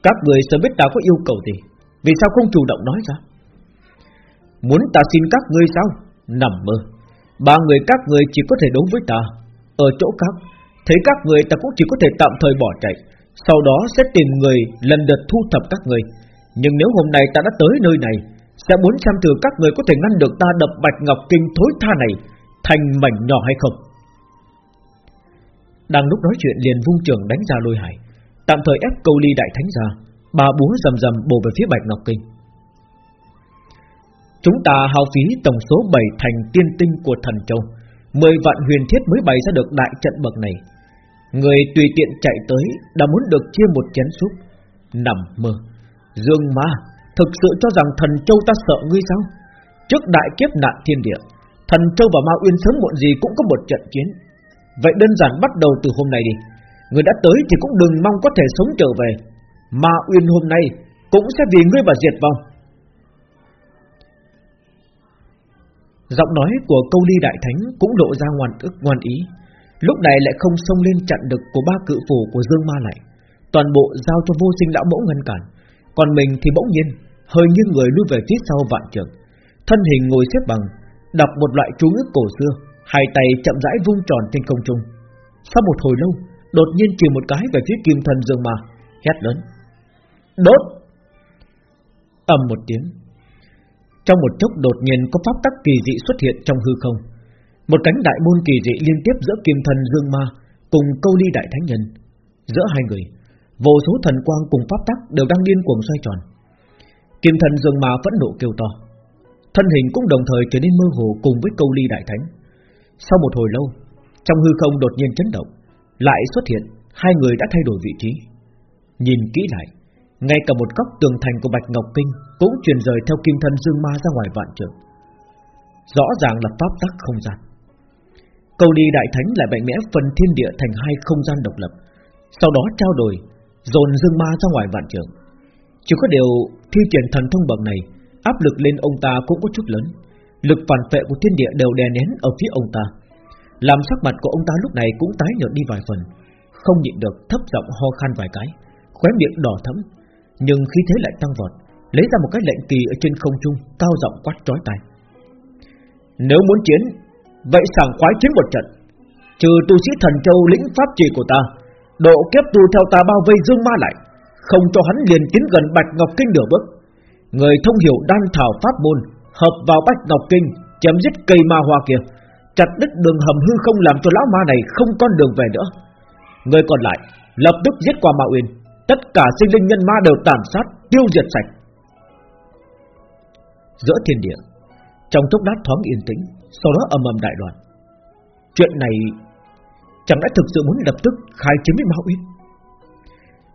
Các người sớm biết ta có yêu cầu gì, Vì sao không chủ động nói ra? Muốn ta xin các ngươi sao? Nằm mơ. Ba người các người chỉ có thể đấu với ta. Ở chỗ các Thấy các người ta cũng chỉ có thể tạm thời bỏ chạy sau đó sẽ tìm người lần lượt thu thập các người. Nhưng nếu hôm nay ta đã tới nơi này, Sẽ muốn xem thử các người có thể ngăn được ta đập bạch ngọc kinh thối tha này Thành mảnh nhỏ hay không. Đang lúc nói chuyện liền vung trường đánh ra lôi hải. Tạm thời ép câu ly đại thánh ra Bà búa rầm rầm bổ về phía bạch ngọc kinh. Chúng ta hao phí tổng số 7 thành tiên tinh của thần châu. 10 vạn huyền thiết mới bày ra được đại trận bậc này. Người tùy tiện chạy tới Đã muốn được chia một chén súp. Nằm mơ. Dương ma Thực sự cho rằng thần châu ta sợ ngươi sao? Trước đại kiếp nạn thiên địa, Thần châu và ma uyên sớm muộn gì cũng có một trận chiến. Vậy đơn giản bắt đầu từ hôm nay đi. Người đã tới thì cũng đừng mong có thể sống trở về. Ma uyên hôm nay Cũng sẽ vì ngươi mà diệt vong. Giọng nói của câu ly đại thánh cũng lộ ra ngoan ức, ngoan ý. Lúc này lại không xông lên chặn được của ba cự phủ của Dương Ma lại. Toàn bộ giao cho vô sinh lão mẫu ngăn cản. Còn mình thì bỗng nhiên, Hơi nghiêng người lui về phía sau vạn trường Thân hình ngồi xếp bằng, Đọc một loại chú ngữ cổ xưa, Hai tay chậm rãi vung tròn trên không trung. Sau một hồi lâu, Đột nhiên chỉ một cái về phía kim thần Dương Ma, Hét lớn. Đốt! Ầm một tiếng. Trong một chốc đột nhiên có pháp tắc kỳ dị xuất hiện trong hư không. Một cánh đại môn kỳ dị liên tiếp giữa kim thần dương ma Cùng câu ly đại thánh nhân. Giữa hai người, Vô số thần quang cùng pháp tắc đều đang điên cuồng xoay tròn. Kim thần dương ma phẫn nộ kêu to. Thân hình cũng đồng thời trở nên mơ hồ cùng với câu ly đại thánh. Sau một hồi lâu, Trong hư không đột nhiên chấn động, Lại xuất hiện Hai người đã thay đổi vị trí. Nhìn kỹ lại, ngay cả một góc tường thành của Bạch Ngọc Kinh Cũng truyền rời theo kim thân dương ma ra ngoài vạn trường Rõ ràng là pháp tắc không gian. Câu đi đại thánh lại mạnh mẽ phần thiên địa thành hai không gian độc lập, Sau đó trao đổi, Dồn dương ma ra ngoài vạn trường. Chỉ có điều thi triển thần thông bậc này, Áp lực lên ông ta cũng có chút lớn. Lực phản vệ của thiên địa đều đè nén ở phía ông ta. Làm sắc mặt của ông ta lúc này cũng tái nhợt đi vài phần, Không nhịn được thấp giọng ho khan vài cái, Khóe miệng đỏ thẫm. Nhưng khí thế lại tăng vọt, Lấy ra một cái lệnh kỳ ở trên không trung, Cao giọng quát trói tai. Nếu muốn chiến Vậy sảng khoái chiến một trận. Trừ tu sĩ thần châu lĩnh pháp trì của ta, Độ kiếp tu theo ta bao vây dương ma lại, Không cho hắn liền tiến gần Bạch Ngọc Kinh nửa bước. Người thông hiểu đan thảo pháp môn, Hợp vào Bạch Ngọc Kinh, Chém giết cây ma hoa kia, Chặt đứt đường hầm hư không làm cho lão ma này Không con đường về nữa. Người còn lại lập tức giết qua Ma Uyên, Tất cả sinh linh nhân ma đều tàn sát, Tiêu diệt sạch. Giữa thiên địa, Trong chốc lát thoáng yên tĩnh sau đó ầm ầm đại loạn Chuyện này Chẳng đã thực sự muốn lập tức khai chiến với Mao Uyên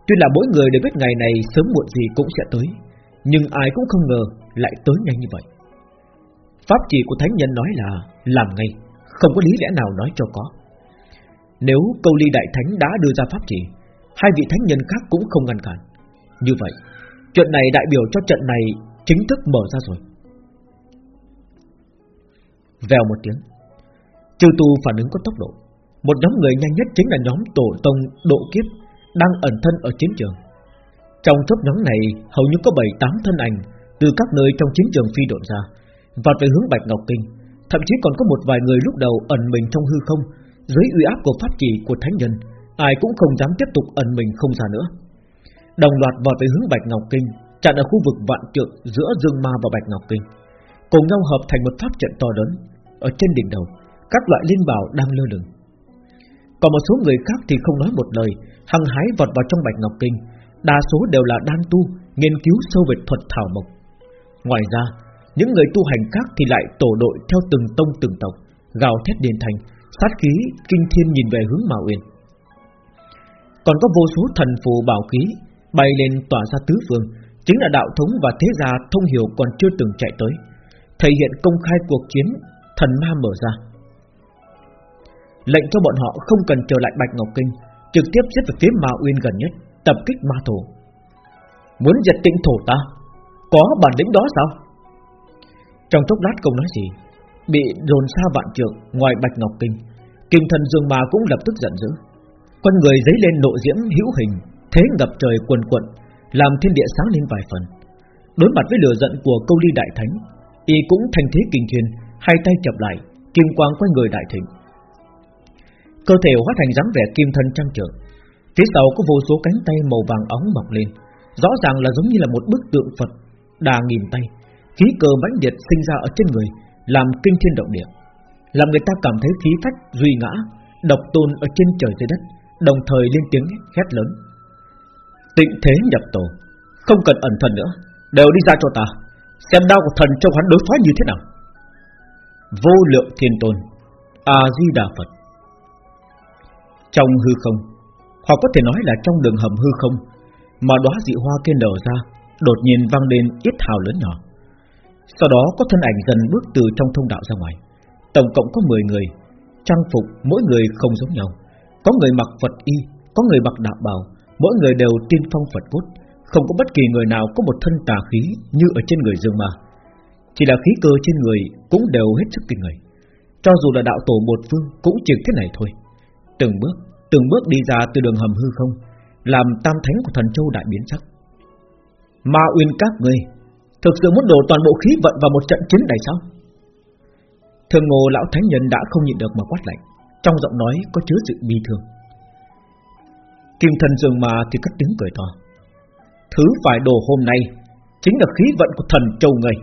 Tuy là mỗi người đều biết ngày này Sớm muộn gì cũng sẽ tới, Nhưng ai cũng không ngờ lại tới nhanh như vậy. Pháp chỉ của Thánh Nhân nói là Làm ngay, Không có lý lẽ nào nói cho có. Nếu câu ly đại thánh đã đưa ra pháp chỉ, Hai vị thánh nhân khác cũng không ngăn cản. Như vậy, Chuyện này đại biểu cho trận này Chính thức mở ra rồi. Vèo một tiếng. Chư tu phản ứng có tốc độ. Một nhóm người nhanh nhất chính là nhóm tổ tông độ kiếp Đang ẩn thân ở chiến trường. Trong chốc nhóm này, Hầu như có 7-8 thân ảnh Từ các nơi trong chiến trường phi độn ra, Vọt về hướng Bạch Ngọc Kinh. Thậm chí còn có một vài người lúc đầu ẩn mình trong hư không, Dưới uy áp của pháp trị của thánh nhân, Ai cũng không dám tiếp tục ẩn mình không ra nữa. Đồng loạt vào về hướng Bạch Ngọc Kinh, Chặn ở khu vực vạn trượng Giữa Dương Ma và Bạch Ngọc Kinh, Cùng nhau hợp thành một pháp trận to lớn. Ở trên đỉnh đầu, Các loại linh bảo đang lơ lửng. Còn một số người khác thì không nói một lời, Hăng hái vọt vào trong Bạch Ngọc Kinh. Đa số đều là đang tu, Nghiên cứu sâu về thuật thảo mộc. Ngoài ra, Những người tu hành khác thì lại tổ đội Theo từng tông từng tộc, Gào thét điền thành, Sát khí kinh thiên nhìn về hướng Mạo Uyên Còn có vô số thần phù bảo khí Bay lên tỏa ra tứ phương, Chính là đạo thống và thế gia thông hiểu còn chưa từng chạy tới, Thể hiện công khai cuộc chiến Thần ma mở ra. Lệnh cho bọn họ không cần trở lại Bạch Ngọc Kinh, Trực tiếp giết về phía Ma Uyên gần nhất, Tập kích ma thổ. Muốn giật tịnh thổ ta, Có bản lĩnh đó sao? Trong chốc lát không nói gì, Bị dồn xa vạn trượng ngoài Bạch Ngọc Kinh, Kim thần dương ma cũng lập tức giận dữ. Con người giấy lên nộ diễm hữu hình, Thế ngập trời quần quận, Làm thiên địa sáng lên vài phần. Đối mặt với lửa giận của câu ly đại thánh, Y cũng thành thế kinh thiên Hai tay chập lại, Kim quang quanh người đại thịnh. Cơ thể hóa thành dáng vẻ kim thân trang trưởng Phía sau có vô số cánh tay màu vàng óng mọc lên, Rõ ràng là giống như là một bức tượng Phật Đà nghìn tay, Khí cơ mãnh liệt sinh ra ở trên người, Làm kinh thiên động địa, Làm người ta cảm thấy khí phách duy ngã, Độc tôn ở trên trời dưới đất, Đồng thời lên tiếng hét lớn. Tịnh thế nhập tổ, Không cần ẩn thần nữa, Đều đi ra cho ta, Xem đau của thần trong hắn đối phó như thế nào. Vô lượng thiên tôn, A-di-đà Phật. Trong hư không, Hoặc có thể nói là trong đường hầm hư không, Mà đóa dị hoa kia nở ra, Đột nhiên vang lên ít hào lớn nhỏ. Sau đó có thân ảnh dần bước từ trong thông đạo ra ngoài. Tổng cộng có 10 người, Trang phục mỗi người không giống nhau. Có người mặc Phật y, Có người mặc đạo bào, Mỗi người đều tiên phong Phật cốt Không có bất kỳ người nào có một thân tà khí Như ở trên người dương ma. Chỉ là khí cơ trên người cũng đều hết sức kinh người. Cho dù là đạo tổ một phương Cũng chỉ thế này thôi. Từng bước, từng bước đi ra từ đường hầm hư không Làm tam thánh của thần châu đại biến sắc. Ma uyên các ngươi Thực sự muốn đổ toàn bộ khí vận vào một trận chiến này sao? Thường ngô lão thánh nhân đã không nhịn được mà quát lạnh Trong giọng nói có chứa sự bi thương. Kim thần dường mà thì cất tiếng cười to. Thứ phải đồ hôm nay Chính là khí vận của thần châu người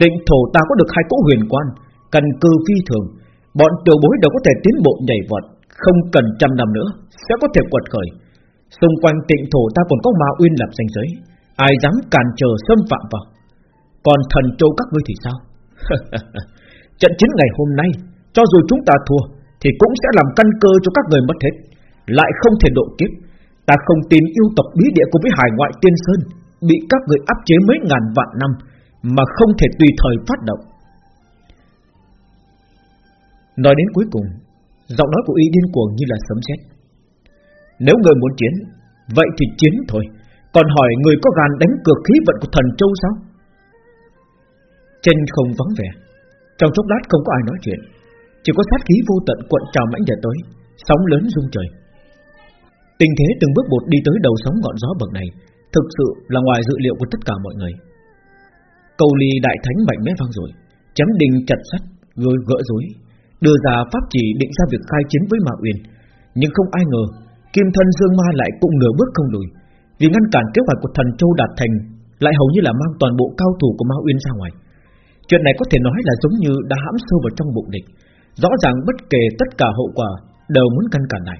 Tịnh thổ ta có được hai cỗ huyền quan Cần cư phi thường. Bọn tiểu bối đều có thể tiến bộ nhảy vọt, Không cần trăm năm nữa, Sẽ có thể quật khởi. Xung quanh tịnh thổ ta còn có ma uyên lập danh giới, Ai dám cản trở xâm phạm vào? Còn thần châu các ngươi thì sao? [LAUGHS] Trận chiến ngày hôm nay, Cho dù chúng ta thua, Thì cũng sẽ làm căn cơ cho các người mất hết. Lại không thể độ kiếp. Ta không tin yêu tộc bí địa cùng với hải ngoại tiên sơn Bị các người áp chế mấy ngàn vạn năm mà không thể tùy thời phát động. Nói đến cuối cùng, Giọng nói của y điên cuồng như là sấm sét. Nếu người muốn chiến, Vậy thì chiến thôi. Còn hỏi người có gan đánh cược khí vận của thần châu sao? Trên không vắng vẻ, Trong chốc lát không có ai nói chuyện. Chỉ có sát khí vô tận cuộn trào mãnh liệt tới, Sóng lớn rung trời. Tình thế từng bước một đi tới đầu sóng ngọn gió bậc này Thực sự là ngoài dự liệu của tất cả mọi người. Cầu ly đại thánh mạnh mẽ vang rồi, Chém đình chặt sắt, Rồi gỡ rối, Đưa ra pháp chỉ định ra việc khai chiến với Ma Uyên. Nhưng không ai ngờ, Kim thân Dương Ma lại cũng nửa bước không lùi, Vì ngăn cản kế hoạch của thần Châu Đạt Thành Lại hầu như là mang toàn bộ cao thủ của Ma Uyên ra ngoài. Chuyện này có thể nói là giống như đã hãm sâu vào trong bụng địch, Rõ ràng bất kể tất cả hậu quả Đều muốn ngăn cản lại.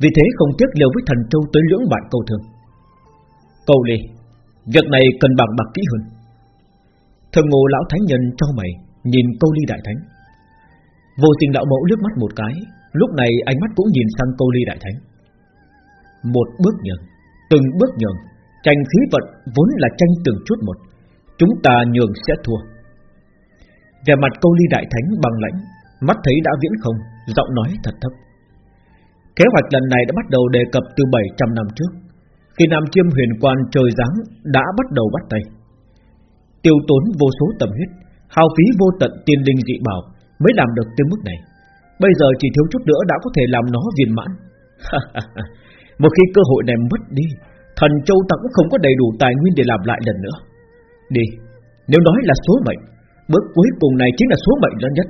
Vì thế không tiếc liều với thần châu tới lưỡng bại câu thương. Câu ly, Việc này cần bằng bạc kỹ hơn thần ngộ lão thánh nhân cho mày, Nhìn câu ly đại thánh. Vô tình đạo mẫu nước mắt một cái, Lúc này ánh mắt cũng nhìn sang câu ly đại thánh. Một bước nhường, Từng bước nhường, Tranh khí vận vốn là tranh từng chút một, Chúng ta nhường sẽ thua. Về mặt câu ly đại thánh bằng lãnh, Mắt thấy đã viễn không, Giọng nói thật thấp. Kế hoạch lần này đã bắt đầu đề cập từ 700 năm trước, Khi Nam Chiêm huyền quan trời giáng đã bắt đầu bắt tay. Tiêu tốn vô số tầm huyết, Hao phí vô tận tiên linh dị bảo Mới làm được tới mức này. Bây giờ chỉ thiếu chút nữa đã có thể làm nó viên mãn. [LAUGHS] Một khi cơ hội này mất đi, Thần Châu ta cũng không có đầy đủ tài nguyên để làm lại lần nữa. Đi, Nếu nói là số mệnh, Bước cuối cùng này chính là số mệnh lớn nhất.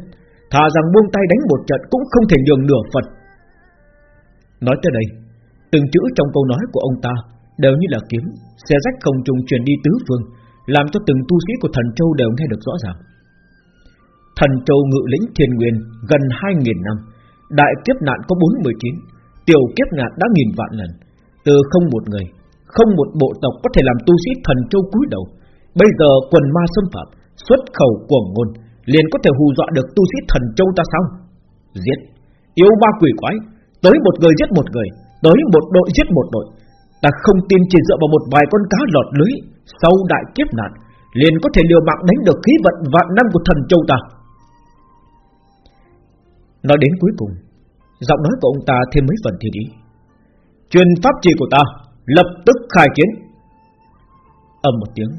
Thà rằng buông tay đánh một trận Cũng không thể nhường nửa Phật Nói tới đây, Từng chữ trong câu nói của ông ta Đều như là kiếm, Xe rách không trùng truyền đi tứ phương làm cho từng tu sĩ của thần châu đều nghe được rõ ràng. Thần châu ngự lĩnh thiên nguyên Gần 2.000 năm, Đại kiếp nạn có 49 Tiểu kiếp nạn đã nghìn vạn lần. Từ không một người, Không một bộ tộc có thể làm tu sĩ thần châu cúi đầu. Bây giờ quần ma xâm phạm, Xuất khẩu cuồng ngôn, Liền có thể hù dọa được tu sĩ thần châu ta sao? Giết. Yêu ma quỷ quái, Tới một người giết một người, Tới một đội giết một đội. Ta không tin chỉ dựa vào một vài con cá lọt lưới sau đại kiếp nạn, Liền có thể liều mạng đánh được khí vận vạn năm của thần châu ta. Nói đến cuối cùng, Giọng nói của ông ta thêm mấy phần thiên ý. Truyền pháp trì của ta Lập tức khai chiến Âm một tiếng,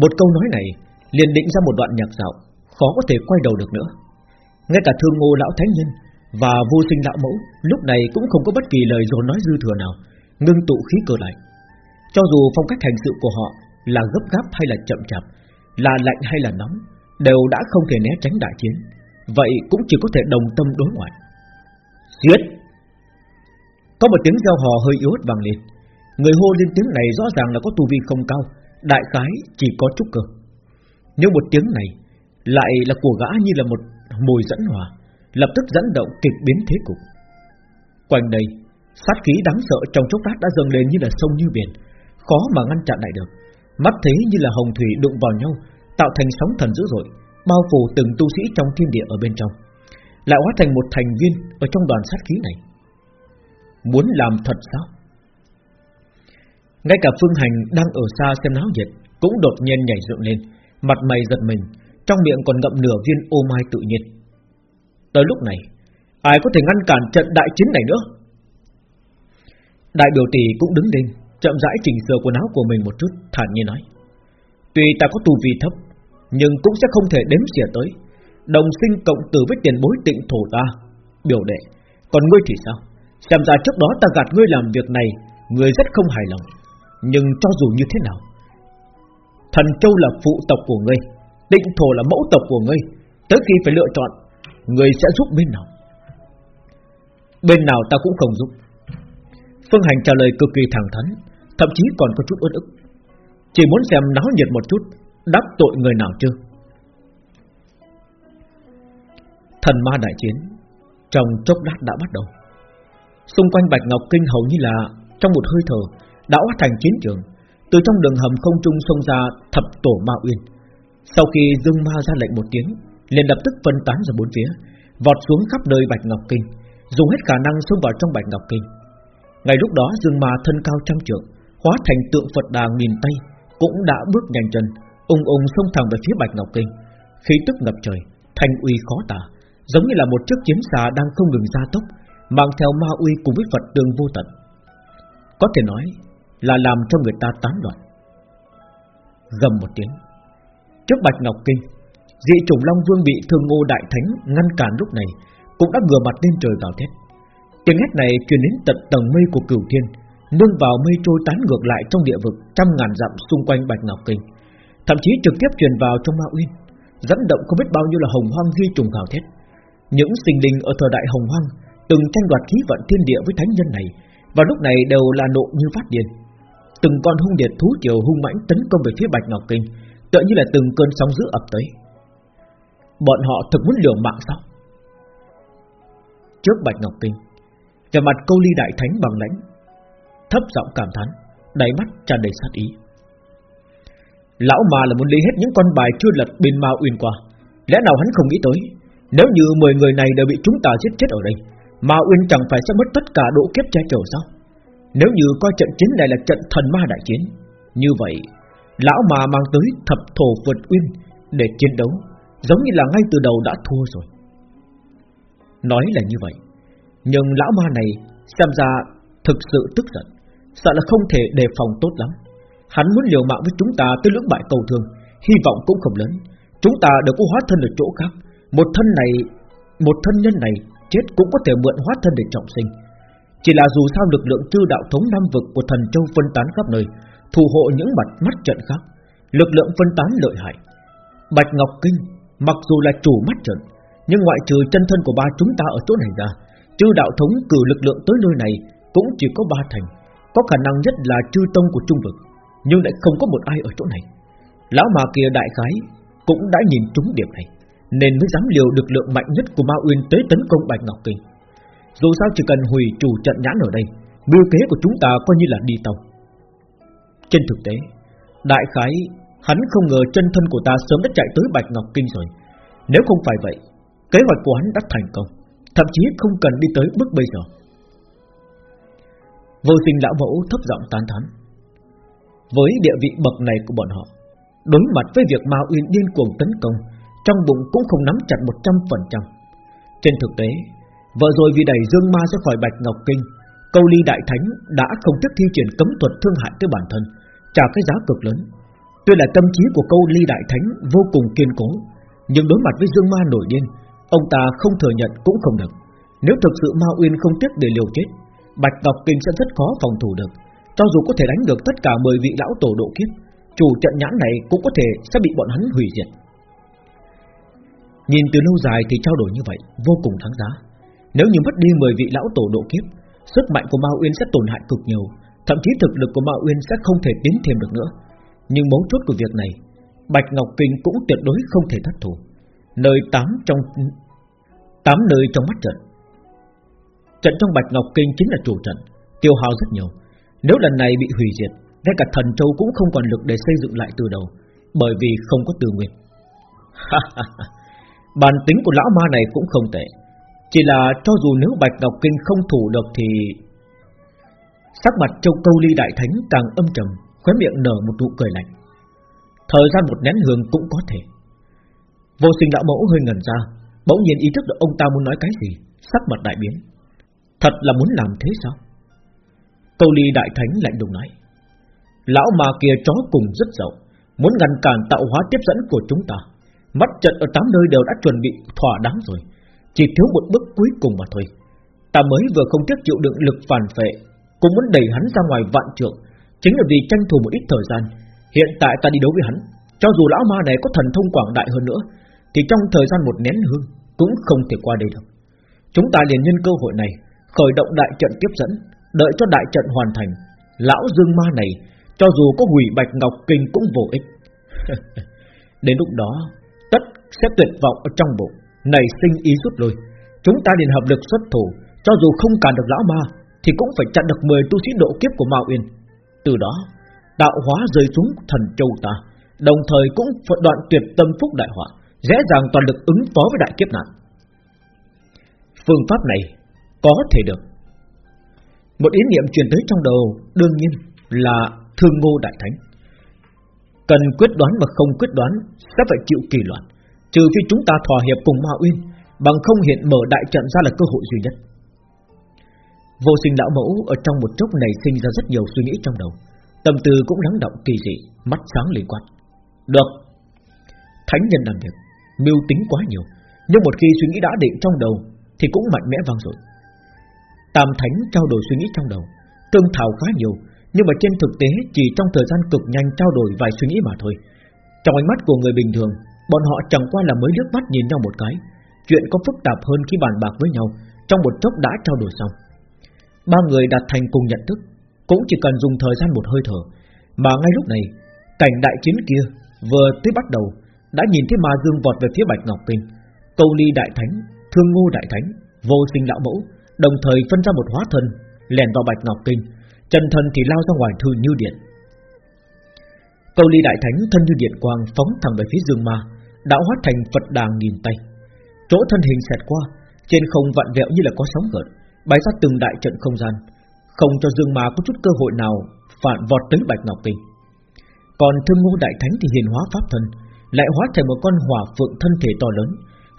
Một câu nói này liền định ra một đoạn nhạc dạo, Khó có thể quay đầu được nữa. Ngay cả thương ngô lão thánh nhân Và vô sinh lão mẫu Lúc này cũng không có bất kỳ lời dồn nói dư thừa nào, Ngưng tụ khí cơ lại. Cho dù phong cách hành sự của họ là gấp gáp hay là chậm chạp, Là lạnh hay là nóng, Đều đã không thể né tránh đại chiến. Vậy cũng chỉ có thể đồng tâm đối ngoại. Giết! Có một tiếng giao hò hơi yếu ớt vang lên. Người hô lên tiếng này rõ ràng là có tu vi không cao, Đại khái chỉ có chút cơ. Nhưng một tiếng này Lại là của gã như là một mùi dẫn hòa Lập tức dẫn động kịch biến thế cục. Quanh đây, Sát khí đáng sợ trong chốc lát đã dâng lên như là sông như biển, Khó mà ngăn chặn lại được. Mắt thấy như là hồng thủy đụng vào nhau, Tạo thành sóng thần dữ dội, Bao phủ từng tu sĩ trong thiên địa ở bên trong. Lại hóa thành một thành viên Ở trong đoàn sát khí này. Muốn làm thật sao? Ngay cả Phương Hành đang ở xa xem náo nhiệt, Cũng đột nhiên nhảy dựng lên, Mặt mày giật mình, Trong miệng còn ngậm nửa viên ô mai tự nhiên. Tới lúc này, Ai có thể ngăn cản trận đại chiến này nữa? Đại biểu tỷ cũng đứng lên Chậm rãi chỉnh sửa quần áo của mình một chút, Thản nhiên nói. Tuy ta có tu vi thấp, Nhưng cũng sẽ không thể đếm xỉa tới. Đồng sinh cộng tử với tiền bối tịnh thổ ta. Biểu đệ, Còn ngươi thì sao? Xem ra trước đó ta gạt ngươi làm việc này, Ngươi rất không hài lòng. Nhưng cho dù như thế nào, Thần Châu là phụ tộc của ngươi, tịnh thổ là mẫu tộc của ngươi, Tới khi phải lựa chọn, Ngươi sẽ giúp bên nào? Bên nào ta cũng không giúp. Phương Hành trả lời cực kỳ thẳng thắn. Thậm chí còn có chút uất ức Chỉ muốn xem náo nhiệt một chút Đắc tội người nào chưa Thần ma đại chiến Trong chốc lát đã bắt đầu Xung quanh Bạch Ngọc Kinh hầu như là Trong một hơi thở đã hóa thành chiến trường. Từ trong đường hầm không trung xông ra thập tổ ma uyên. Sau khi Dương Ma ra lệnh một tiếng, liền lập tức phân tán ra bốn phía, vọt xuống khắp nơi Bạch Ngọc Kinh, dùng hết khả năng xông vào trong Bạch Ngọc Kinh. Ngay lúc đó Dương Ma thân cao trăm trượng, hóa thành tượng Phật đà nghìn tay, cũng đã bước nhanh chân, ung ung xông thẳng về phía Bạch Ngọc Kinh, khí tức ngập trời, thanh uy khó tả, giống như là một chiếc chiến xà đang không ngừng gia tốc, mang theo ma uy cùng với Phật tương vô tận. Có thể nói là làm cho người ta tán loạn. Gầm một tiếng, trước Bạch Ngọc Kinh, dị chủng Long Vương bị Thương Ngô Đại Thánh ngăn cản lúc này, cũng đã ngửa mặt lên trời gào thét. Tiếng hét này truyền đến tận tầng mây của Cửu Thiên, nương vào mây trôi tán ngược lại trong địa vực trăm ngàn dặm xung quanh Bạch Ngọc Kinh, thậm chí trực tiếp truyền vào trong Ma Uyên, dẫn động không biết bao nhiêu là hồng hoang di trùng gào thét. Những sinh linh ở thời đại hồng hoang từng tranh đoạt khí vận thiên địa với thánh nhân này, và lúc này đều là nộ như phát điên, Từng con hung điệt thú triều hung mãnh tấn công về phía Bạch Ngọc Kinh Tựa như là từng cơn sóng dữ ập tới. Bọn họ thực muốn liều mạng sao? Trước Bạch Ngọc Kinh Về mặt câu ly đại thánh bằng lãnh Thấp giọng cảm thán, Đáy mắt tràn đầy sát ý. Lão mà là muốn lấy hết những con bài chưa lật bên ma uyên qua. Lẽ nào hắn không nghĩ tới, Nếu như 10 người này đều bị chúng ta giết chết ở đây, Ma uyên chẳng phải sẽ mất tất cả độ kiếp che chở sao? Nếu như coi trận chiến này là trận thần ma đại chiến, Như vậy, Lão mà mang tới thập thổ vượt uyên Để chiến đấu, Giống như là ngay từ đầu đã thua rồi. Nói là như vậy, Nhưng lão ma này Xem ra thực sự tức giận. Sợ là không thể đề phòng tốt lắm. Hắn muốn liều mạng với chúng ta tới lưỡng bại cầu thường Hy vọng cũng không lớn. Chúng ta đều có hóa thân ở chỗ khác. Một thân này Một thân nhân này chết cũng có thể mượn hóa thân để trọng sinh. Chỉ là dù sao lực lượng chư đạo thống nam vực của thần châu phân tán khắp nơi, thủ hộ những mặt mắt trận khác, lực lượng phân tán lợi hại. Bạch Ngọc Kinh mặc dù là chủ mắt trận, nhưng ngoại trừ chân thân của ba chúng ta ở chỗ này ra, chư đạo thống cử lực lượng tới nơi này cũng chỉ có ba thành, có khả năng nhất là chư tông của trung vực, nhưng lại không có một ai ở chỗ này. Lão mà kia đại khái cũng đã nhìn trúng điểm này, nên mới dám liều lực lượng mạnh nhất của Ma Uyên tới tấn công Bạch Ngọc Kinh. Dù sao chỉ cần hủy chủ trận nhãn ở đây Mưu kế của chúng ta coi như là đi tàu Trên thực tế Đại khái Hắn không ngờ chân thân của ta sớm đã chạy tới Bạch Ngọc Kinh rồi Nếu không phải vậy Kế hoạch của hắn đã thành công Thậm chí không cần đi tới bước bây giờ Vô sinh lão mẫu thấp giọng tán thán. Với địa vị bậc này của bọn họ, Đối mặt với việc Ma Uyên điên cuồng tấn công, Trong bụng cũng không nắm chặt 100% Trên thực tế Vợ rồi vì đẩy Dương Ma ra khỏi Bạch Ngọc Kinh, Câu ly đại thánh đã không tiếp thi triển cấm thuật thương hại tới bản thân, Trả cái giá cực lớn. Tuy là tâm trí của câu ly đại thánh vô cùng kiên cố, Nhưng đối mặt với Dương Ma nổi điên, Ông ta không thừa nhận cũng không được. Nếu thực sự Ma Uyên không tiếc để liều chết Bạch Ngọc Kinh sẽ rất khó phòng thủ được. Cho dù có thể đánh được tất cả 10 vị lão tổ độ kiếp, Chủ trận nhãn này cũng có thể sẽ bị bọn hắn hủy diệt. Nhìn từ lâu dài thì trao đổi như vậy Vô cùng thắng giá. Nếu như mất đi 10 vị lão tổ độ kiếp, Sức mạnh của Ma Uyên sẽ tổn hại cực nhiều, Thậm chí thực lực của Ma Uyên sẽ không thể tiến thêm được nữa. Nhưng mấu chốt của việc này, Bạch Ngọc Kinh cũng tuyệt đối không thể thất thủ. Nơi tám trong, tám nơi trong mắt trận Trận trong Bạch Ngọc Kinh chính là chủ trận, Tiêu hao rất nhiều. Nếu lần này bị hủy diệt, Ngay cả thần châu cũng không còn lực để xây dựng lại từ đầu, Bởi vì không có tư nguyên. Bản tính của lão ma này cũng không tệ. Chỉ là cho dù nếu Bạch Ngọc Kinh không thủ được thì Sắc mặt châu câu ly đại thánh càng âm trầm, Khóe miệng nở một nụ cười lạnh. Thời gian một nén hương cũng có thể. Vô sinh lão mẫu hơi ngẩn ra, Bỗng nhiên ý thức được ông ta muốn nói cái gì, Sắc mặt đại biến. Thật là muốn làm thế sao? Câu ly đại thánh lạnh lùng nói. Lão mà kia chó cùng rất giàu, Muốn ngăn cản tạo hóa tiếp dẫn của chúng ta. Mắt trận ở tám nơi đều đã chuẩn bị thỏa đáng rồi. Chỉ thiếu một bước cuối cùng mà thôi. Ta mới vừa không tiếp chịu đựng lực phản phệ Cũng muốn đẩy hắn ra ngoài vạn trượng. Chính là vì tranh thủ một ít thời gian. Hiện tại ta đi đấu với hắn. Cho dù lão ma này có thần thông quảng đại hơn nữa, Thì trong thời gian một nén hương Cũng không thể qua đây được. Chúng ta liền nhân cơ hội này Khởi động đại trận tiếp dẫn, Đợi cho đại trận hoàn thành, Lão dương ma này, Cho dù có hủy bạch ngọc kinh cũng vô ích. [LAUGHS] Đến lúc đó, Tất sẽ tuyệt vọng ở trong bụng. Nảy sinh ý rút lui. Chúng ta liền hợp lực xuất thủ. Cho dù không cản được lão ma, Thì cũng phải chặn được 10 tu sĩ độ kiếp của Ma Uyên. Từ đó, Tạo hóa rơi xuống thần châu ta, Đồng thời cũng phải đoạn tuyệt tâm phúc đại họa, Dễ dàng toàn lực ứng phó với đại kiếp nạn. Phương pháp này có thể được. Một ý niệm truyền tới trong đầu Đương nhiên là thương ngô đại thánh. Cần quyết đoán mà không quyết đoán Sẽ phải chịu kỳ loạn Trừ khi chúng ta thỏa hiệp cùng Ma Uyên, Bằng không hiện mở đại trận ra là cơ hội duy nhất. Vô sinh lão mẫu Ở trong một chốc này sinh ra rất nhiều suy nghĩ trong đầu, Tâm tư cũng lắng động kỳ dị, Mắt sáng liên quan Được. Thánh nhân làm việc, Mưu tính quá nhiều, Nhưng một khi suy nghĩ đã định trong đầu Thì cũng mạnh mẽ vang dội. Tam thánh trao đổi suy nghĩ trong đầu. Tương thảo khá nhiều, Nhưng mà trên thực tế chỉ trong thời gian cực nhanh trao đổi vài suy nghĩ mà thôi. Trong ánh mắt của người bình thường, Bọn họ chẳng qua là mới nước mắt nhìn nhau một cái. Chuyện có phức tạp hơn khi bàn bạc với nhau, Trong một chốc đã trao đổi xong. Ba người đạt thành cùng nhận thức, Cũng chỉ cần dùng thời gian một hơi thở. Mà ngay lúc này, Cảnh đại chiến kia vừa tới bắt đầu, Đã nhìn thấy ma dương vọt về phía Bạch Ngọc Kinh Câu ly đại thánh, Thương ngô đại thánh, Vô sinh lão mẫu Đồng thời phân ra một hóa thân, Lèn vào Bạch Ngọc Kinh, Chân thân thì lao ra ngoài thư như điện. Câu ly đại thánh thân như điện quang Phóng thẳng về phía dương ma, Đã hóa thành Phật đàng nghìn tay. Chỗ thân hình xẹt qua, Trên không vặn vẹo như là có sóng gợn bay ra từng đại trận không gian. Không cho dương ma có chút cơ hội nào Phản vọt tới Bạch Ngọc Kinh. Còn thương ngô đại thánh thì hiền hóa pháp thân, Lại hóa thành một con hỏa phượng thân thể to lớn,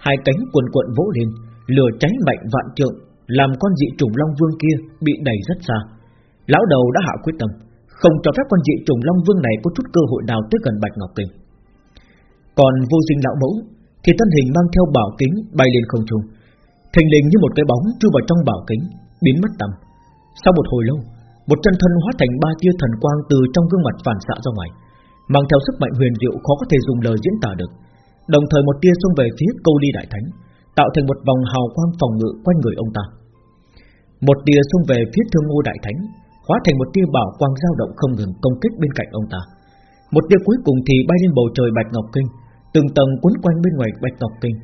Hai cánh cuộn cuộn vỗ lên, Lửa cháy mạnh vạn trượng làm con dị trùng Long Vương kia bị đẩy rất xa. Lão đầu đã hạ quyết tâm, Không cho phép con dị trùng Long Vương này Có chút cơ hội nào tới gần Bạch Ngọc Kinh. Còn vô sinh lão mẫu, Thì thân hình mang theo bảo kính bay lên không trung thành lình như một cái bóng chui vào trong bảo kính, Biến mất tầm Sau một hồi lâu, Một chân thân hóa thành ba tia thần quang Từ trong gương mặt phản xạ ra ngoài, Mang theo sức mạnh huyền diệu khó có thể dùng lời diễn tả được. Đồng thời một tia xông về phía câu ly đại thánh Tạo thành một vòng hào quang phòng ngự quanh người ông ta. Một tia xung về phía thương ngô đại thánh Hóa thành một tia bảo quang dao động không ngừng công kích bên cạnh ông ta. Một tia cuối cùng thì bay lên bầu trời Bạch Ngọc Kinh Từng tầng quấn quanh bên ngoài Bạch Ngọc Kinh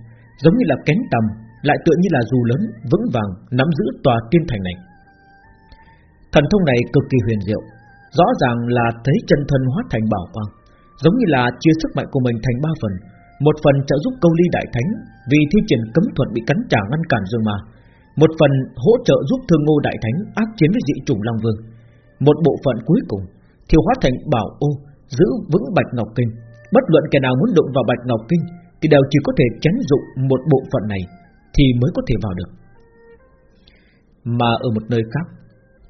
Giống như là kén tầm Lại tựa như là dù lớn, vững vàng Nắm giữ tòa tiên thành này. Thần thông này cực kỳ huyền diệu Rõ ràng là thấy chân thân hóa thành bảo quang Giống như là chia sức mạnh của mình thành ba phần một phần trợ giúp câu ly đại thánh Vì thi triển cấm thuật bị cắn trả ngăn cản dương ma Một phần hỗ trợ giúp Thương Ngô Đại Thánh ác chiến với dị trùng Long Vương. Một bộ phận cuối cùng, thiêu hóa thành bảo ô, Giữ vững Bạch Ngọc Kinh. Bất luận kẻ nào muốn đụng vào Bạch Ngọc Kinh Thì đều chỉ có thể chấn dụng một bộ phận này Thì mới có thể vào được. Mà ở một nơi khác,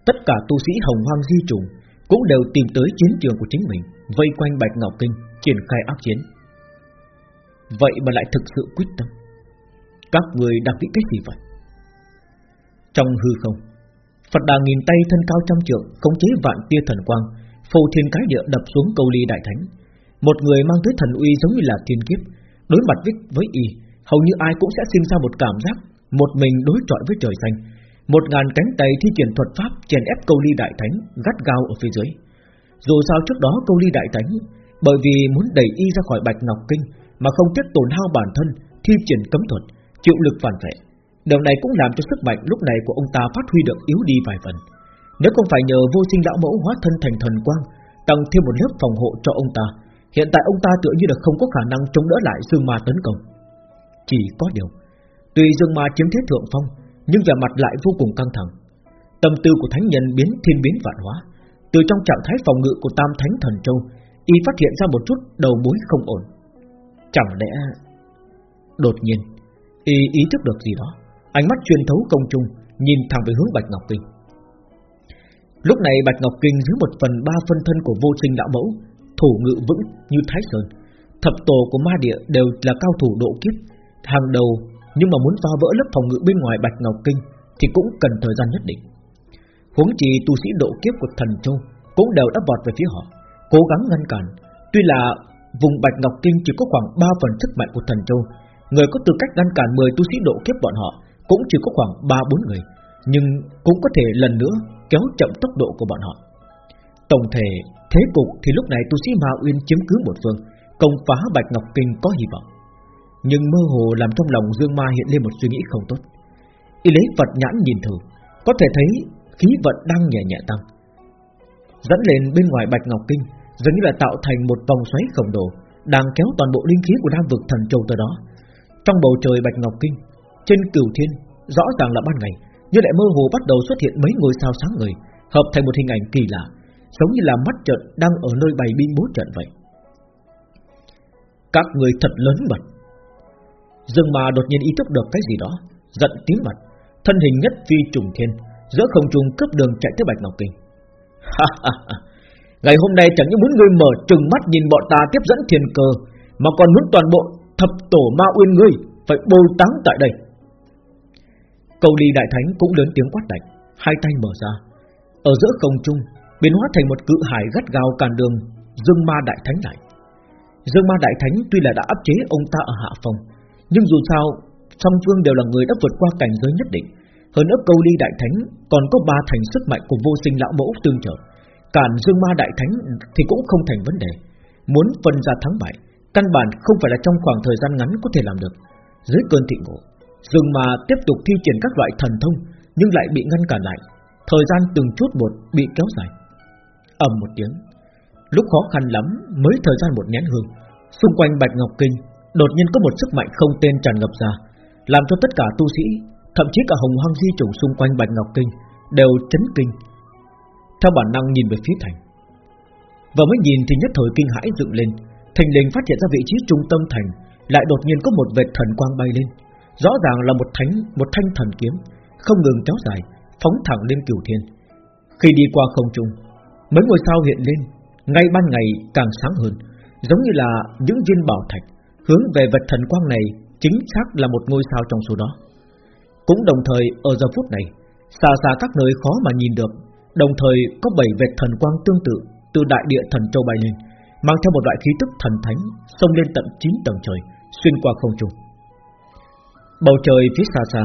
Tất cả tu sĩ Hồng Hoang Di Trùng Cũng đều tìm tới chiến trường của chính mình, Vây quanh Bạch Ngọc Kinh, Triển khai áp chiến. Vậy mà lại thực sự quyết tâm. Các người đang nghĩ cái gì vậy? Trong hư không Phật đà nghìn tay thân cao trăm trượng Khống chế vạn tia thần quang Phù thiên cái địa đập xuống câu ly đại thánh. Một người mang tới thần uy giống như là thiên kiếp Đối mặt với, với y Hầu như ai cũng sẽ sinh ra một cảm giác Một mình đối trọi với trời xanh. Một ngàn cánh tay thi triển thuật pháp chèn ép câu ly đại thánh Gắt gao ở phía dưới. Dù sao trước đó câu ly đại thánh Bởi vì muốn đẩy y ra khỏi bạch ngọc kinh mà không tiếc tổn hao bản thân Thi triển cấm thuật, Chịu lực phản vệ. Điều này cũng làm cho sức mạnh lúc này của ông ta phát huy được yếu đi vài phần. Nếu không phải nhờ vô sinh lão mẫu hóa thân thành thần quang, Tăng thêm một lớp phòng hộ cho ông ta, Hiện tại ông ta tựa như là không có khả năng chống đỡ lại dương ma tấn công. Chỉ có điều, Tuy dương ma chiếm thế thượng phong, Nhưng vẻ mặt lại vô cùng căng thẳng. Tâm tư của thánh nhân biến thiên biến vạn hóa. Từ trong trạng thái phòng ngự của tam thánh thần châu, Y phát hiện ra một chút đầu mối không ổn. Chẳng lẽ Đột nhiên Y ý thức được gì đó, Ánh mắt chuyên thấu công trung, Nhìn thẳng về hướng Bạch Ngọc Kinh. Lúc này Bạch Ngọc Kinh dưới một phần ba phân thân của vô sinh đạo mẫu, Thủ ngự vững như Thái Sơn. Thập tổ của ma địa đều là cao thủ độ kiếp, Hàng đầu, Nhưng mà muốn phá vỡ lớp phòng ngự bên ngoài Bạch Ngọc Kinh Thì cũng cần thời gian nhất định. Huống chi tu sĩ độ kiếp của thần châu Cũng đều đã vọt về phía họ, Cố gắng ngăn cản. Tuy là vùng Bạch Ngọc Kinh chỉ có khoảng 3 phần sức mạnh của thần châu. Người có tư cách ngăn cản 10 tu sĩ độ kiếp bọn họ Cũng chỉ có khoảng 3-4 người, Nhưng cũng có thể lần nữa kéo chậm tốc độ của bọn họ. Tổng thể, thế cục thì lúc này tu sĩ Ma Uyên chiếm cứ một phương, Công phá Bạch Ngọc Kinh có hy vọng. Nhưng mơ hồ làm trong lòng Dương Ma hiện lên một suy nghĩ không tốt. Y lấy Phật nhãn nhìn thử, Có thể thấy khí vận đang nhẹ nhẹ tăng. Dẫn lên bên ngoài Bạch Ngọc Kinh Dường như là tạo thành một vòng xoáy khổng lồ, Đang kéo toàn bộ linh khí của Nam vực thần châu tới đó. Trong bầu trời Bạch Ngọc Kinh, Trên cửu thiên, Rõ ràng là ban ngày, Nhưng lại mơ hồ bắt đầu xuất hiện mấy ngôi sao sáng người Hợp thành một hình ảnh kỳ lạ, Giống như là mắt trận đang ở nơi bày binh bố trận vậy. Các người thật lớn mật. Dương mà đột nhiên ý thức được cái gì đó, Giận tím mặt, Thân hình nhất phi trùng thiên, Giữa không trung cướp đường chạy tới Bạch Ngọc Kinh. [LAUGHS] Ngày hôm nay chẳng những muốn ngươi mở trừng mắt nhìn bọn ta tiếp dẫn thiền cơ Mà còn muốn toàn bộ thập tổ ma uyên ngươi Phải bồi táng tại đây Cầu ly đại thánh cũng lớn tiếng quát lạnh Hai tay mở ra Ở giữa không trung biến hóa thành một cự hải gắt gao cản đường Dương Ma Đại Thánh lại. Dương Ma Đại Thánh tuy là đã áp chế ông ta ở hạ phòng, nhưng dù sao song phương đều là người đã vượt qua cảnh giới nhất định. Hơn nữa câu ly Đại Thánh còn có ba thành sức mạnh của vô sinh lão mẫu tương trợ, cản Dương Ma Đại Thánh thì cũng không thành vấn đề. Muốn phân ra thắng bại, căn bản không phải là trong khoảng thời gian ngắn có thể làm được. Dưới cơn thịnh ngộ, Dương Ma tiếp tục thi triển các loại thần thông, nhưng lại bị ngăn cản lại. Thời gian từng chút một bị kéo dài ầm một tiếng Lúc khó khăn lắm mới thời gian một nén hương Xung quanh Bạch Ngọc Kinh Đột nhiên có một sức mạnh không tên tràn ngập ra Làm cho tất cả tu sĩ Thậm chí cả hồng hoang di chủng xung quanh Bạch Ngọc Kinh Đều chấn kinh theo bản năng nhìn về phía thành. Và mới nhìn thì nhất thời kinh hãi dựng lên. Thành linh phát hiện ra vị trí trung tâm thành, Lại đột nhiên có một vệt thần quang bay lên. Rõ ràng là một thánh, Một thanh thần kiếm, Không ngừng kéo dài, Phóng thẳng lên cửu thiên. Khi đi qua không trung, Mấy ngôi sao hiện lên, Ngay ban ngày càng sáng hơn, Giống như là những viên bảo thạch, Hướng về vật thần quang này Chính xác là một ngôi sao trong số đó. Cũng đồng thời, ở giờ phút này, Xa xa các nơi khó mà nhìn được Đồng thời có bảy vệt thần quang tương tự Từ đại địa thần châu bay lên Mang theo một loại khí tức thần thánh Xông lên tận 9 tầng trời Xuyên qua không trung Bầu trời phía xa xa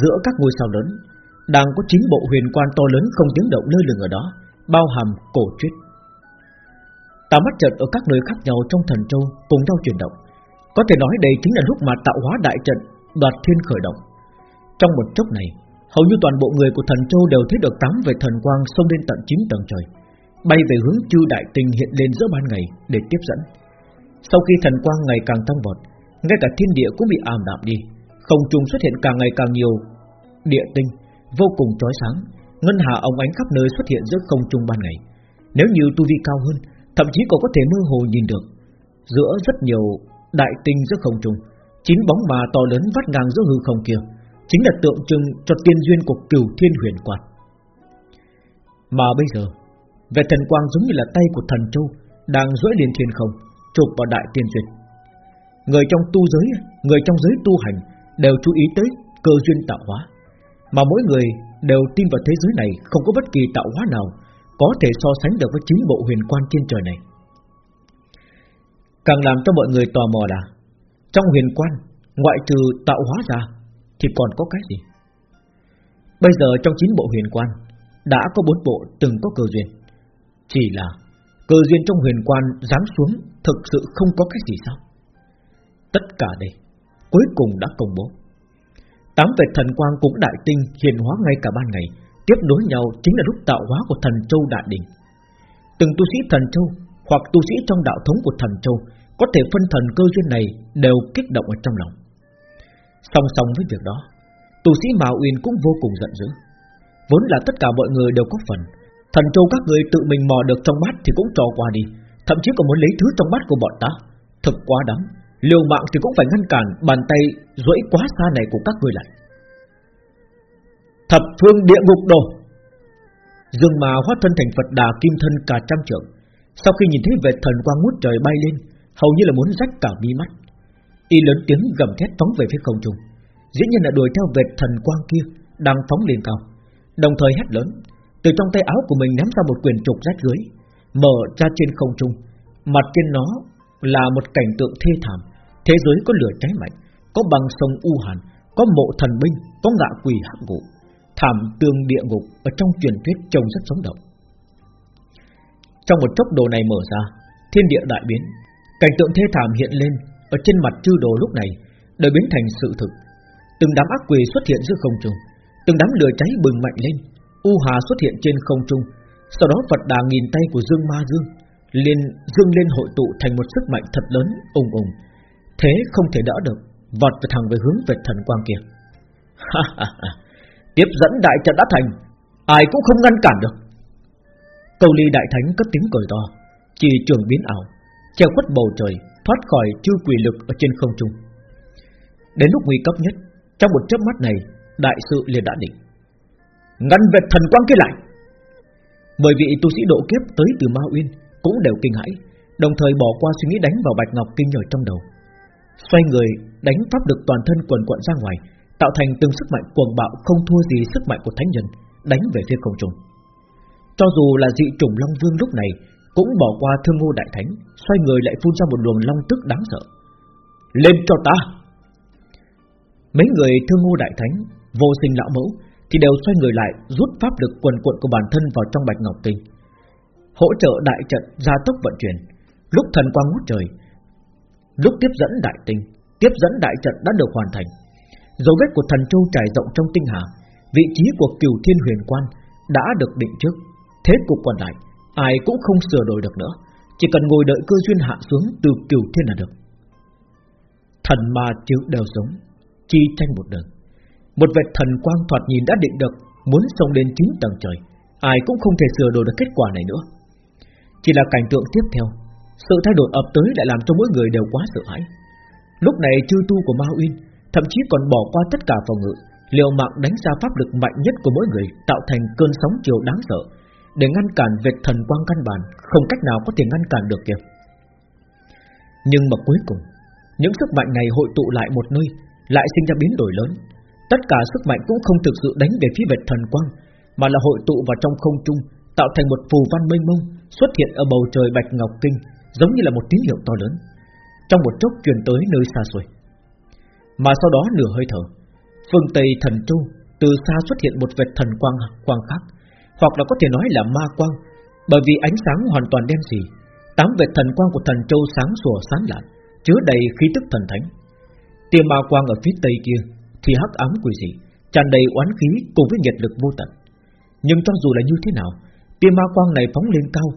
Giữa các ngôi sao lớn Đang có chín bộ huyền quan to lớn không tiếng động lơ lửng ở đó bao hàm cổ truyết. Tà mắt trận ở các nơi khác nhau trong thần châu cùng nhau chuyển động. Có thể nói đây chính là lúc mà tạo hóa đại trận đoạt thiên khởi động. Trong một chốc này, hầu như toàn bộ người của thần châu đều thấy được tám về thần quang xông lên tận chín tầng trời, bay về hướng chư đại tinh hiện lên giữa ban ngày để tiếp dẫn. Sau khi thần quang ngày càng tăng vọt, ngay cả thiên địa cũng bị ảm đạm đi, không trung xuất hiện càng ngày càng nhiều địa tinh vô cùng chói sáng, ngân hà ông ánh khắp nơi xuất hiện giữa không trung ban ngày. Nếu như tu vi cao hơn, thậm chí còn có thể mơ hồ nhìn được giữa rất nhiều đại tinh giữa không trung, chín bóng mà to lớn vắt ngang giữa hư không kia, chính là tượng trưng cho tiên duyên của Cửu Thiên Huyền Quan. Mà bây giờ, về thần quang giống như là tay của thần châu đang duỗi lên thiên không, chụp vào đại tiên duyên. Người trong tu giới, người trong giới tu hành đều chú ý tới cơ duyên tạo hóa, mà mỗi người đều tin vào thế giới này không có bất kỳ tạo hóa nào có thể so sánh được với chính bộ huyền quan trên trời này. Càng làm cho mọi người tò mò là trong huyền quan ngoại trừ tạo hóa ra thì còn có cái gì? Bây giờ trong chín bộ huyền quan đã có bốn bộ từng có cơ duyên, chỉ là cơ duyên trong huyền quan giáng xuống thực sự không có cái gì sao? Tất cả đây cuối cùng đã công bố. Tám vệt thần quang cũng đại tinh hiền hóa ngay cả ban ngày, tiếp nối nhau chính là lúc tạo hóa của thần châu đại đỉnh. Từng tu sĩ thần châu hoặc tu sĩ trong đạo thống của thần châu có thể phân thần cơ duyên này đều kích động ở trong lòng. Song song với việc đó, tu sĩ Mạo Uyên cũng vô cùng giận dữ. Vốn là tất cả mọi người đều có phần, thần châu các người tự mình mò được trong bát thì cũng trò qua đi, thậm chí còn muốn lấy thứ trong bát của bọn ta, thật quá đáng. Liều mạng thì cũng phải ngăn cản bàn tay duỗi quá xa này của các người lại. Thập phương địa ngục đồ. Dương mà hóa thân thành Phật đà kim thân cả trăm trượng. Sau khi nhìn thấy vệt thần quang ngút trời bay lên, hầu như là muốn rách cả mi mắt. Y lớn tiếng gầm thét phóng về phía không trung. Dĩ nhiên là đuổi theo vệt thần quang kia đang phóng lên cao, đồng thời hét lớn, từ trong tay áo của mình ném ra một quyền trục rách dưới, mở ra trên không trung, mặt trên nó là một cảnh tượng thê thảm, thế giới có lửa cháy mạnh, có băng sông u hàn, có mộ thần binh, có ngạ quỷ hắc ngụ thảm tương địa ngục ở trong truyền thuyết trông rất sống động. Trong một chốc đồ này mở ra, thiên địa đại biến, cảnh tượng thê thảm hiện lên ở trên mặt chư đồ lúc này, đều biến thành sự thực. Từng đám ác quỷ xuất hiện giữa không trung, từng đám lửa cháy bừng mạnh lên, u hà xuất hiện trên không trung, sau đó Phật đà nghìn tay của Dương Ma Dương liền dương lên hội tụ thành một sức mạnh thật lớn, ùng ùng, thế không thể đỡ được, vọt về thẳng về hướng về thần quang kia. [LAUGHS] Tiếp dẫn đại trận đã thành, ai cũng không ngăn cản được. Cầu ly đại thánh cất tiếng cười to, chỉ trường biến ảo, che khuất bầu trời, thoát khỏi chư quỷ lực ở trên không trung. Đến lúc nguy cấp nhất, trong một chớp mắt này, đại sự liền đã định. Ngăn vệt thần quang kia lại. Bởi vì tu sĩ độ kiếp tới từ Ma Uyên cũng đều kinh hãi, đồng thời bỏ qua suy nghĩ đánh vào Bạch Ngọc Kinh nhồi trong đầu. Xoay người, đánh pháp lực toàn thân quần quận ra ngoài, tạo thành từng sức mạnh cuồng bạo không thua gì sức mạnh của thánh nhân, đánh về phía không trung. Cho dù là dị trùng Long Vương lúc này cũng bỏ qua thương ngô đại thánh, xoay người lại phun ra một luồng long tức đáng sợ. Lên cho ta! Mấy người thương ngô đại thánh, vô sinh lão mẫu thì đều xoay người lại rút pháp lực quần cuộn của bản thân vào trong bạch ngọc tinh, hỗ trợ đại trận gia tốc vận chuyển. Lúc thần quang ngút trời, lúc tiếp dẫn đại tinh, tiếp dẫn đại trận đã được hoàn thành. Dấu vết của thần châu trải rộng trong tinh hà, vị trí của cửu thiên huyền quan đã được định trước. Thế cục còn lại, ai cũng không sửa đổi được nữa, chỉ cần ngồi đợi cơ duyên hạ xuống từ cửu thiên là được. Thần ma chiếu đều giống, chi tranh một đường. Một vệt thần quang thoạt nhìn đã định được, muốn xông lên chín tầng trời, ai cũng không thể sửa đổi được kết quả này nữa. Chỉ là cảnh tượng tiếp theo, sự thay đổi ập tới lại làm cho mỗi người đều quá sợ hãi. Lúc này chư tu của Ma Uyên thậm chí còn bỏ qua tất cả phòng ngự, liều mạng đánh ra pháp lực mạnh nhất của mỗi người, tạo thành cơn sóng chiều đáng sợ, để ngăn cản vệt thần quang căn bản, không cách nào có thể ngăn cản được kìa. Nhưng mà cuối cùng, những sức mạnh này hội tụ lại một nơi, lại sinh ra biến đổi lớn. Tất cả sức mạnh cũng không thực sự đánh về phía vệt thần quang, mà là hội tụ vào trong không trung, tạo thành một phù văn mênh mông xuất hiện ở bầu trời bạch ngọc kinh, giống như là một tín hiệu to lớn. Trong một chốc truyền tới nơi xa xôi. Mà sau đó nửa hơi thở, phương Tây thần châu từ xa xuất hiện một vệt thần quang quang khác, hoặc là có thể nói là ma quang, bởi vì ánh sáng hoàn toàn đen sì. Tám vệt thần quang của thần châu sáng sủa sáng lạn, chứa đầy khí tức thần thánh. Tia ma quang ở phía tây kia thì hắc ám quỷ dị, tràn đầy oán khí cùng với nhiệt lực vô tận. Nhưng cho dù là như thế nào, tia ma quang này phóng lên cao,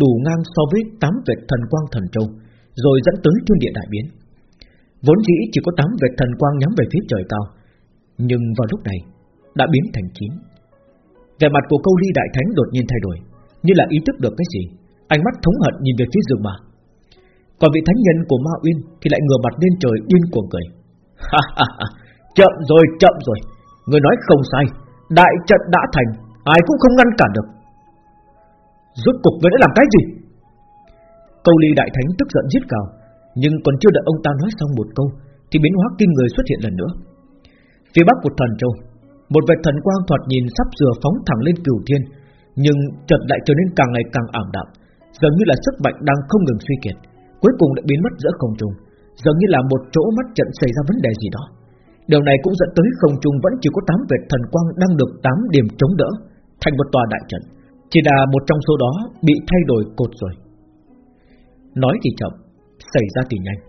đủ ngang so với tám vệt thần quang thần châu, rồi dẫn tới thiên địa đại biến. Vốn dĩ chỉ có tám vệt thần quang nhắm về phía trời cao, nhưng vào lúc này, đã biến thành chín về mặt của câu ly đại thánh đột nhiên thay đổi, như là ý thức được cái gì, ánh mắt thống hận nhìn về phía rừng mà Còn vị thánh nhân của Ma Uyên thì lại ngửa mặt lên trời điên cuồng cười. Ha ha ha, chậm rồi, chậm rồi. Người nói không sai, đại trận đã thành, ai cũng không ngăn cản được. Rốt cục người đã làm cái gì? Câu ly đại thánh tức giận giết cào, nhưng còn chưa đợi ông ta nói xong một câu, thì biến hóa kinh người xuất hiện lần nữa. Phía bắc của thần châu, một vệt thần quang thoạt nhìn sắp sửa phóng thẳng lên cửu thiên, nhưng chợt lại trở nên càng ngày càng ảm đạm, dường như là sức mạnh đang không ngừng suy kiệt, cuối cùng đã biến mất giữa không trung, dường như là một chỗ mắt trận xảy ra vấn đề gì đó. Điều này cũng dẫn tới không trung vẫn chỉ có 8 vệt thần quang đang được 8 điểm chống đỡ, thành một tòa đại trận. Chỉ là một trong số đó bị thay đổi cột rồi. Nói thì chậm, xảy ra thì nhanh.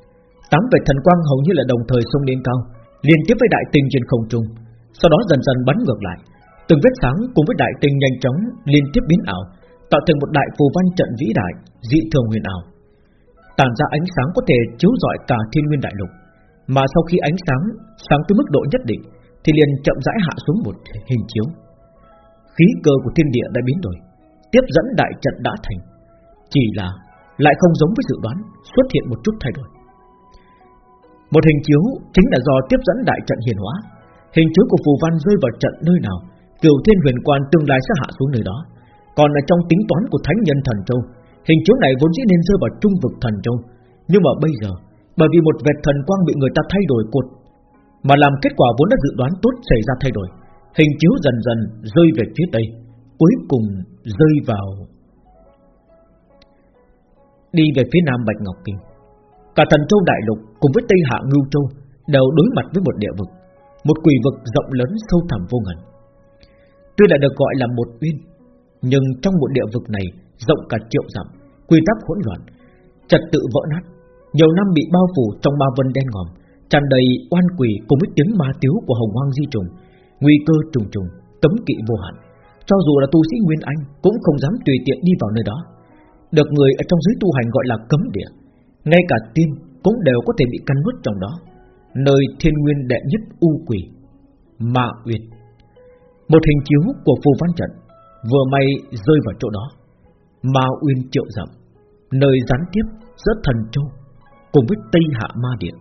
Tám vệt thần quang hầu như là đồng thời xông lên cao, liên tiếp với đại tinh trên không trung, sau đó dần dần bắn ngược lại. Từng vết sáng cùng với đại tinh nhanh chóng liên tiếp biến ảo, tạo thành một đại phù văn trận vĩ đại, dị thường huyền ảo. Tản ra ánh sáng có thể chiếu rọi cả thiên nguyên đại lục, mà sau khi ánh sáng sáng tới mức độ nhất định, thì liền chậm rãi hạ xuống một hình chiếu. Khí cơ của thiên địa đã biến đổi, tiếp dẫn đại trận đã thành, chỉ là lại không giống với dự đoán, xuất hiện một chút thay đổi. Một hình chiếu chính là do tiếp dẫn đại trận hiền hóa, hình chiếu của phù văn rơi vào trận nơi nào, Cửu Thiên Huyền Quan tương lai sẽ hạ xuống nơi đó. Còn là trong tính toán của Thánh Nhân Thần Châu, hình chiếu này vốn dĩ nên rơi vào trung vực Thần Châu, nhưng mà bây giờ, bởi vì một vệt thần quang bị người ta thay đổi cột, mà làm kết quả vốn đã dự đoán tốt xảy ra thay đổi, hình chiếu dần dần rơi về phía tây, cuối cùng rơi vào đi về phía nam Bạch Ngọc Kinh. Cả thần châu đại lục cùng với Tây Hạ Ngưu Châu đều đối mặt với một địa vực, một quỷ vực rộng lớn sâu thẳm vô ngần. Tuy là được gọi là một uyên, nhưng trong một địa vực này rộng cả triệu dặm, quy tắc hỗn loạn, trật tự vỡ nát, nhiều năm bị bao phủ trong ma vân đen ngòm, tràn đầy oan quỷ cùng với tiếng ma tiếu của hồng hoang di trùng, nguy cơ trùng trùng, cấm kỵ vô hạn. Cho dù là tu sĩ Nguyên Anh cũng không dám tùy tiện đi vào nơi đó. Được người ở trong giới tu hành gọi là cấm địa, ngay cả tiên cũng đều có thể bị căn nuốt trong đó. Nơi thiên nguyên đệ nhất u quỷ, Ma uyệt. Một hình chiếu của phù văn trận vừa may rơi vào chỗ đó. Ma Uyên triệu dặm, nơi gián tiếp giữa thần châu cùng với Tây Hạ Ma Điện.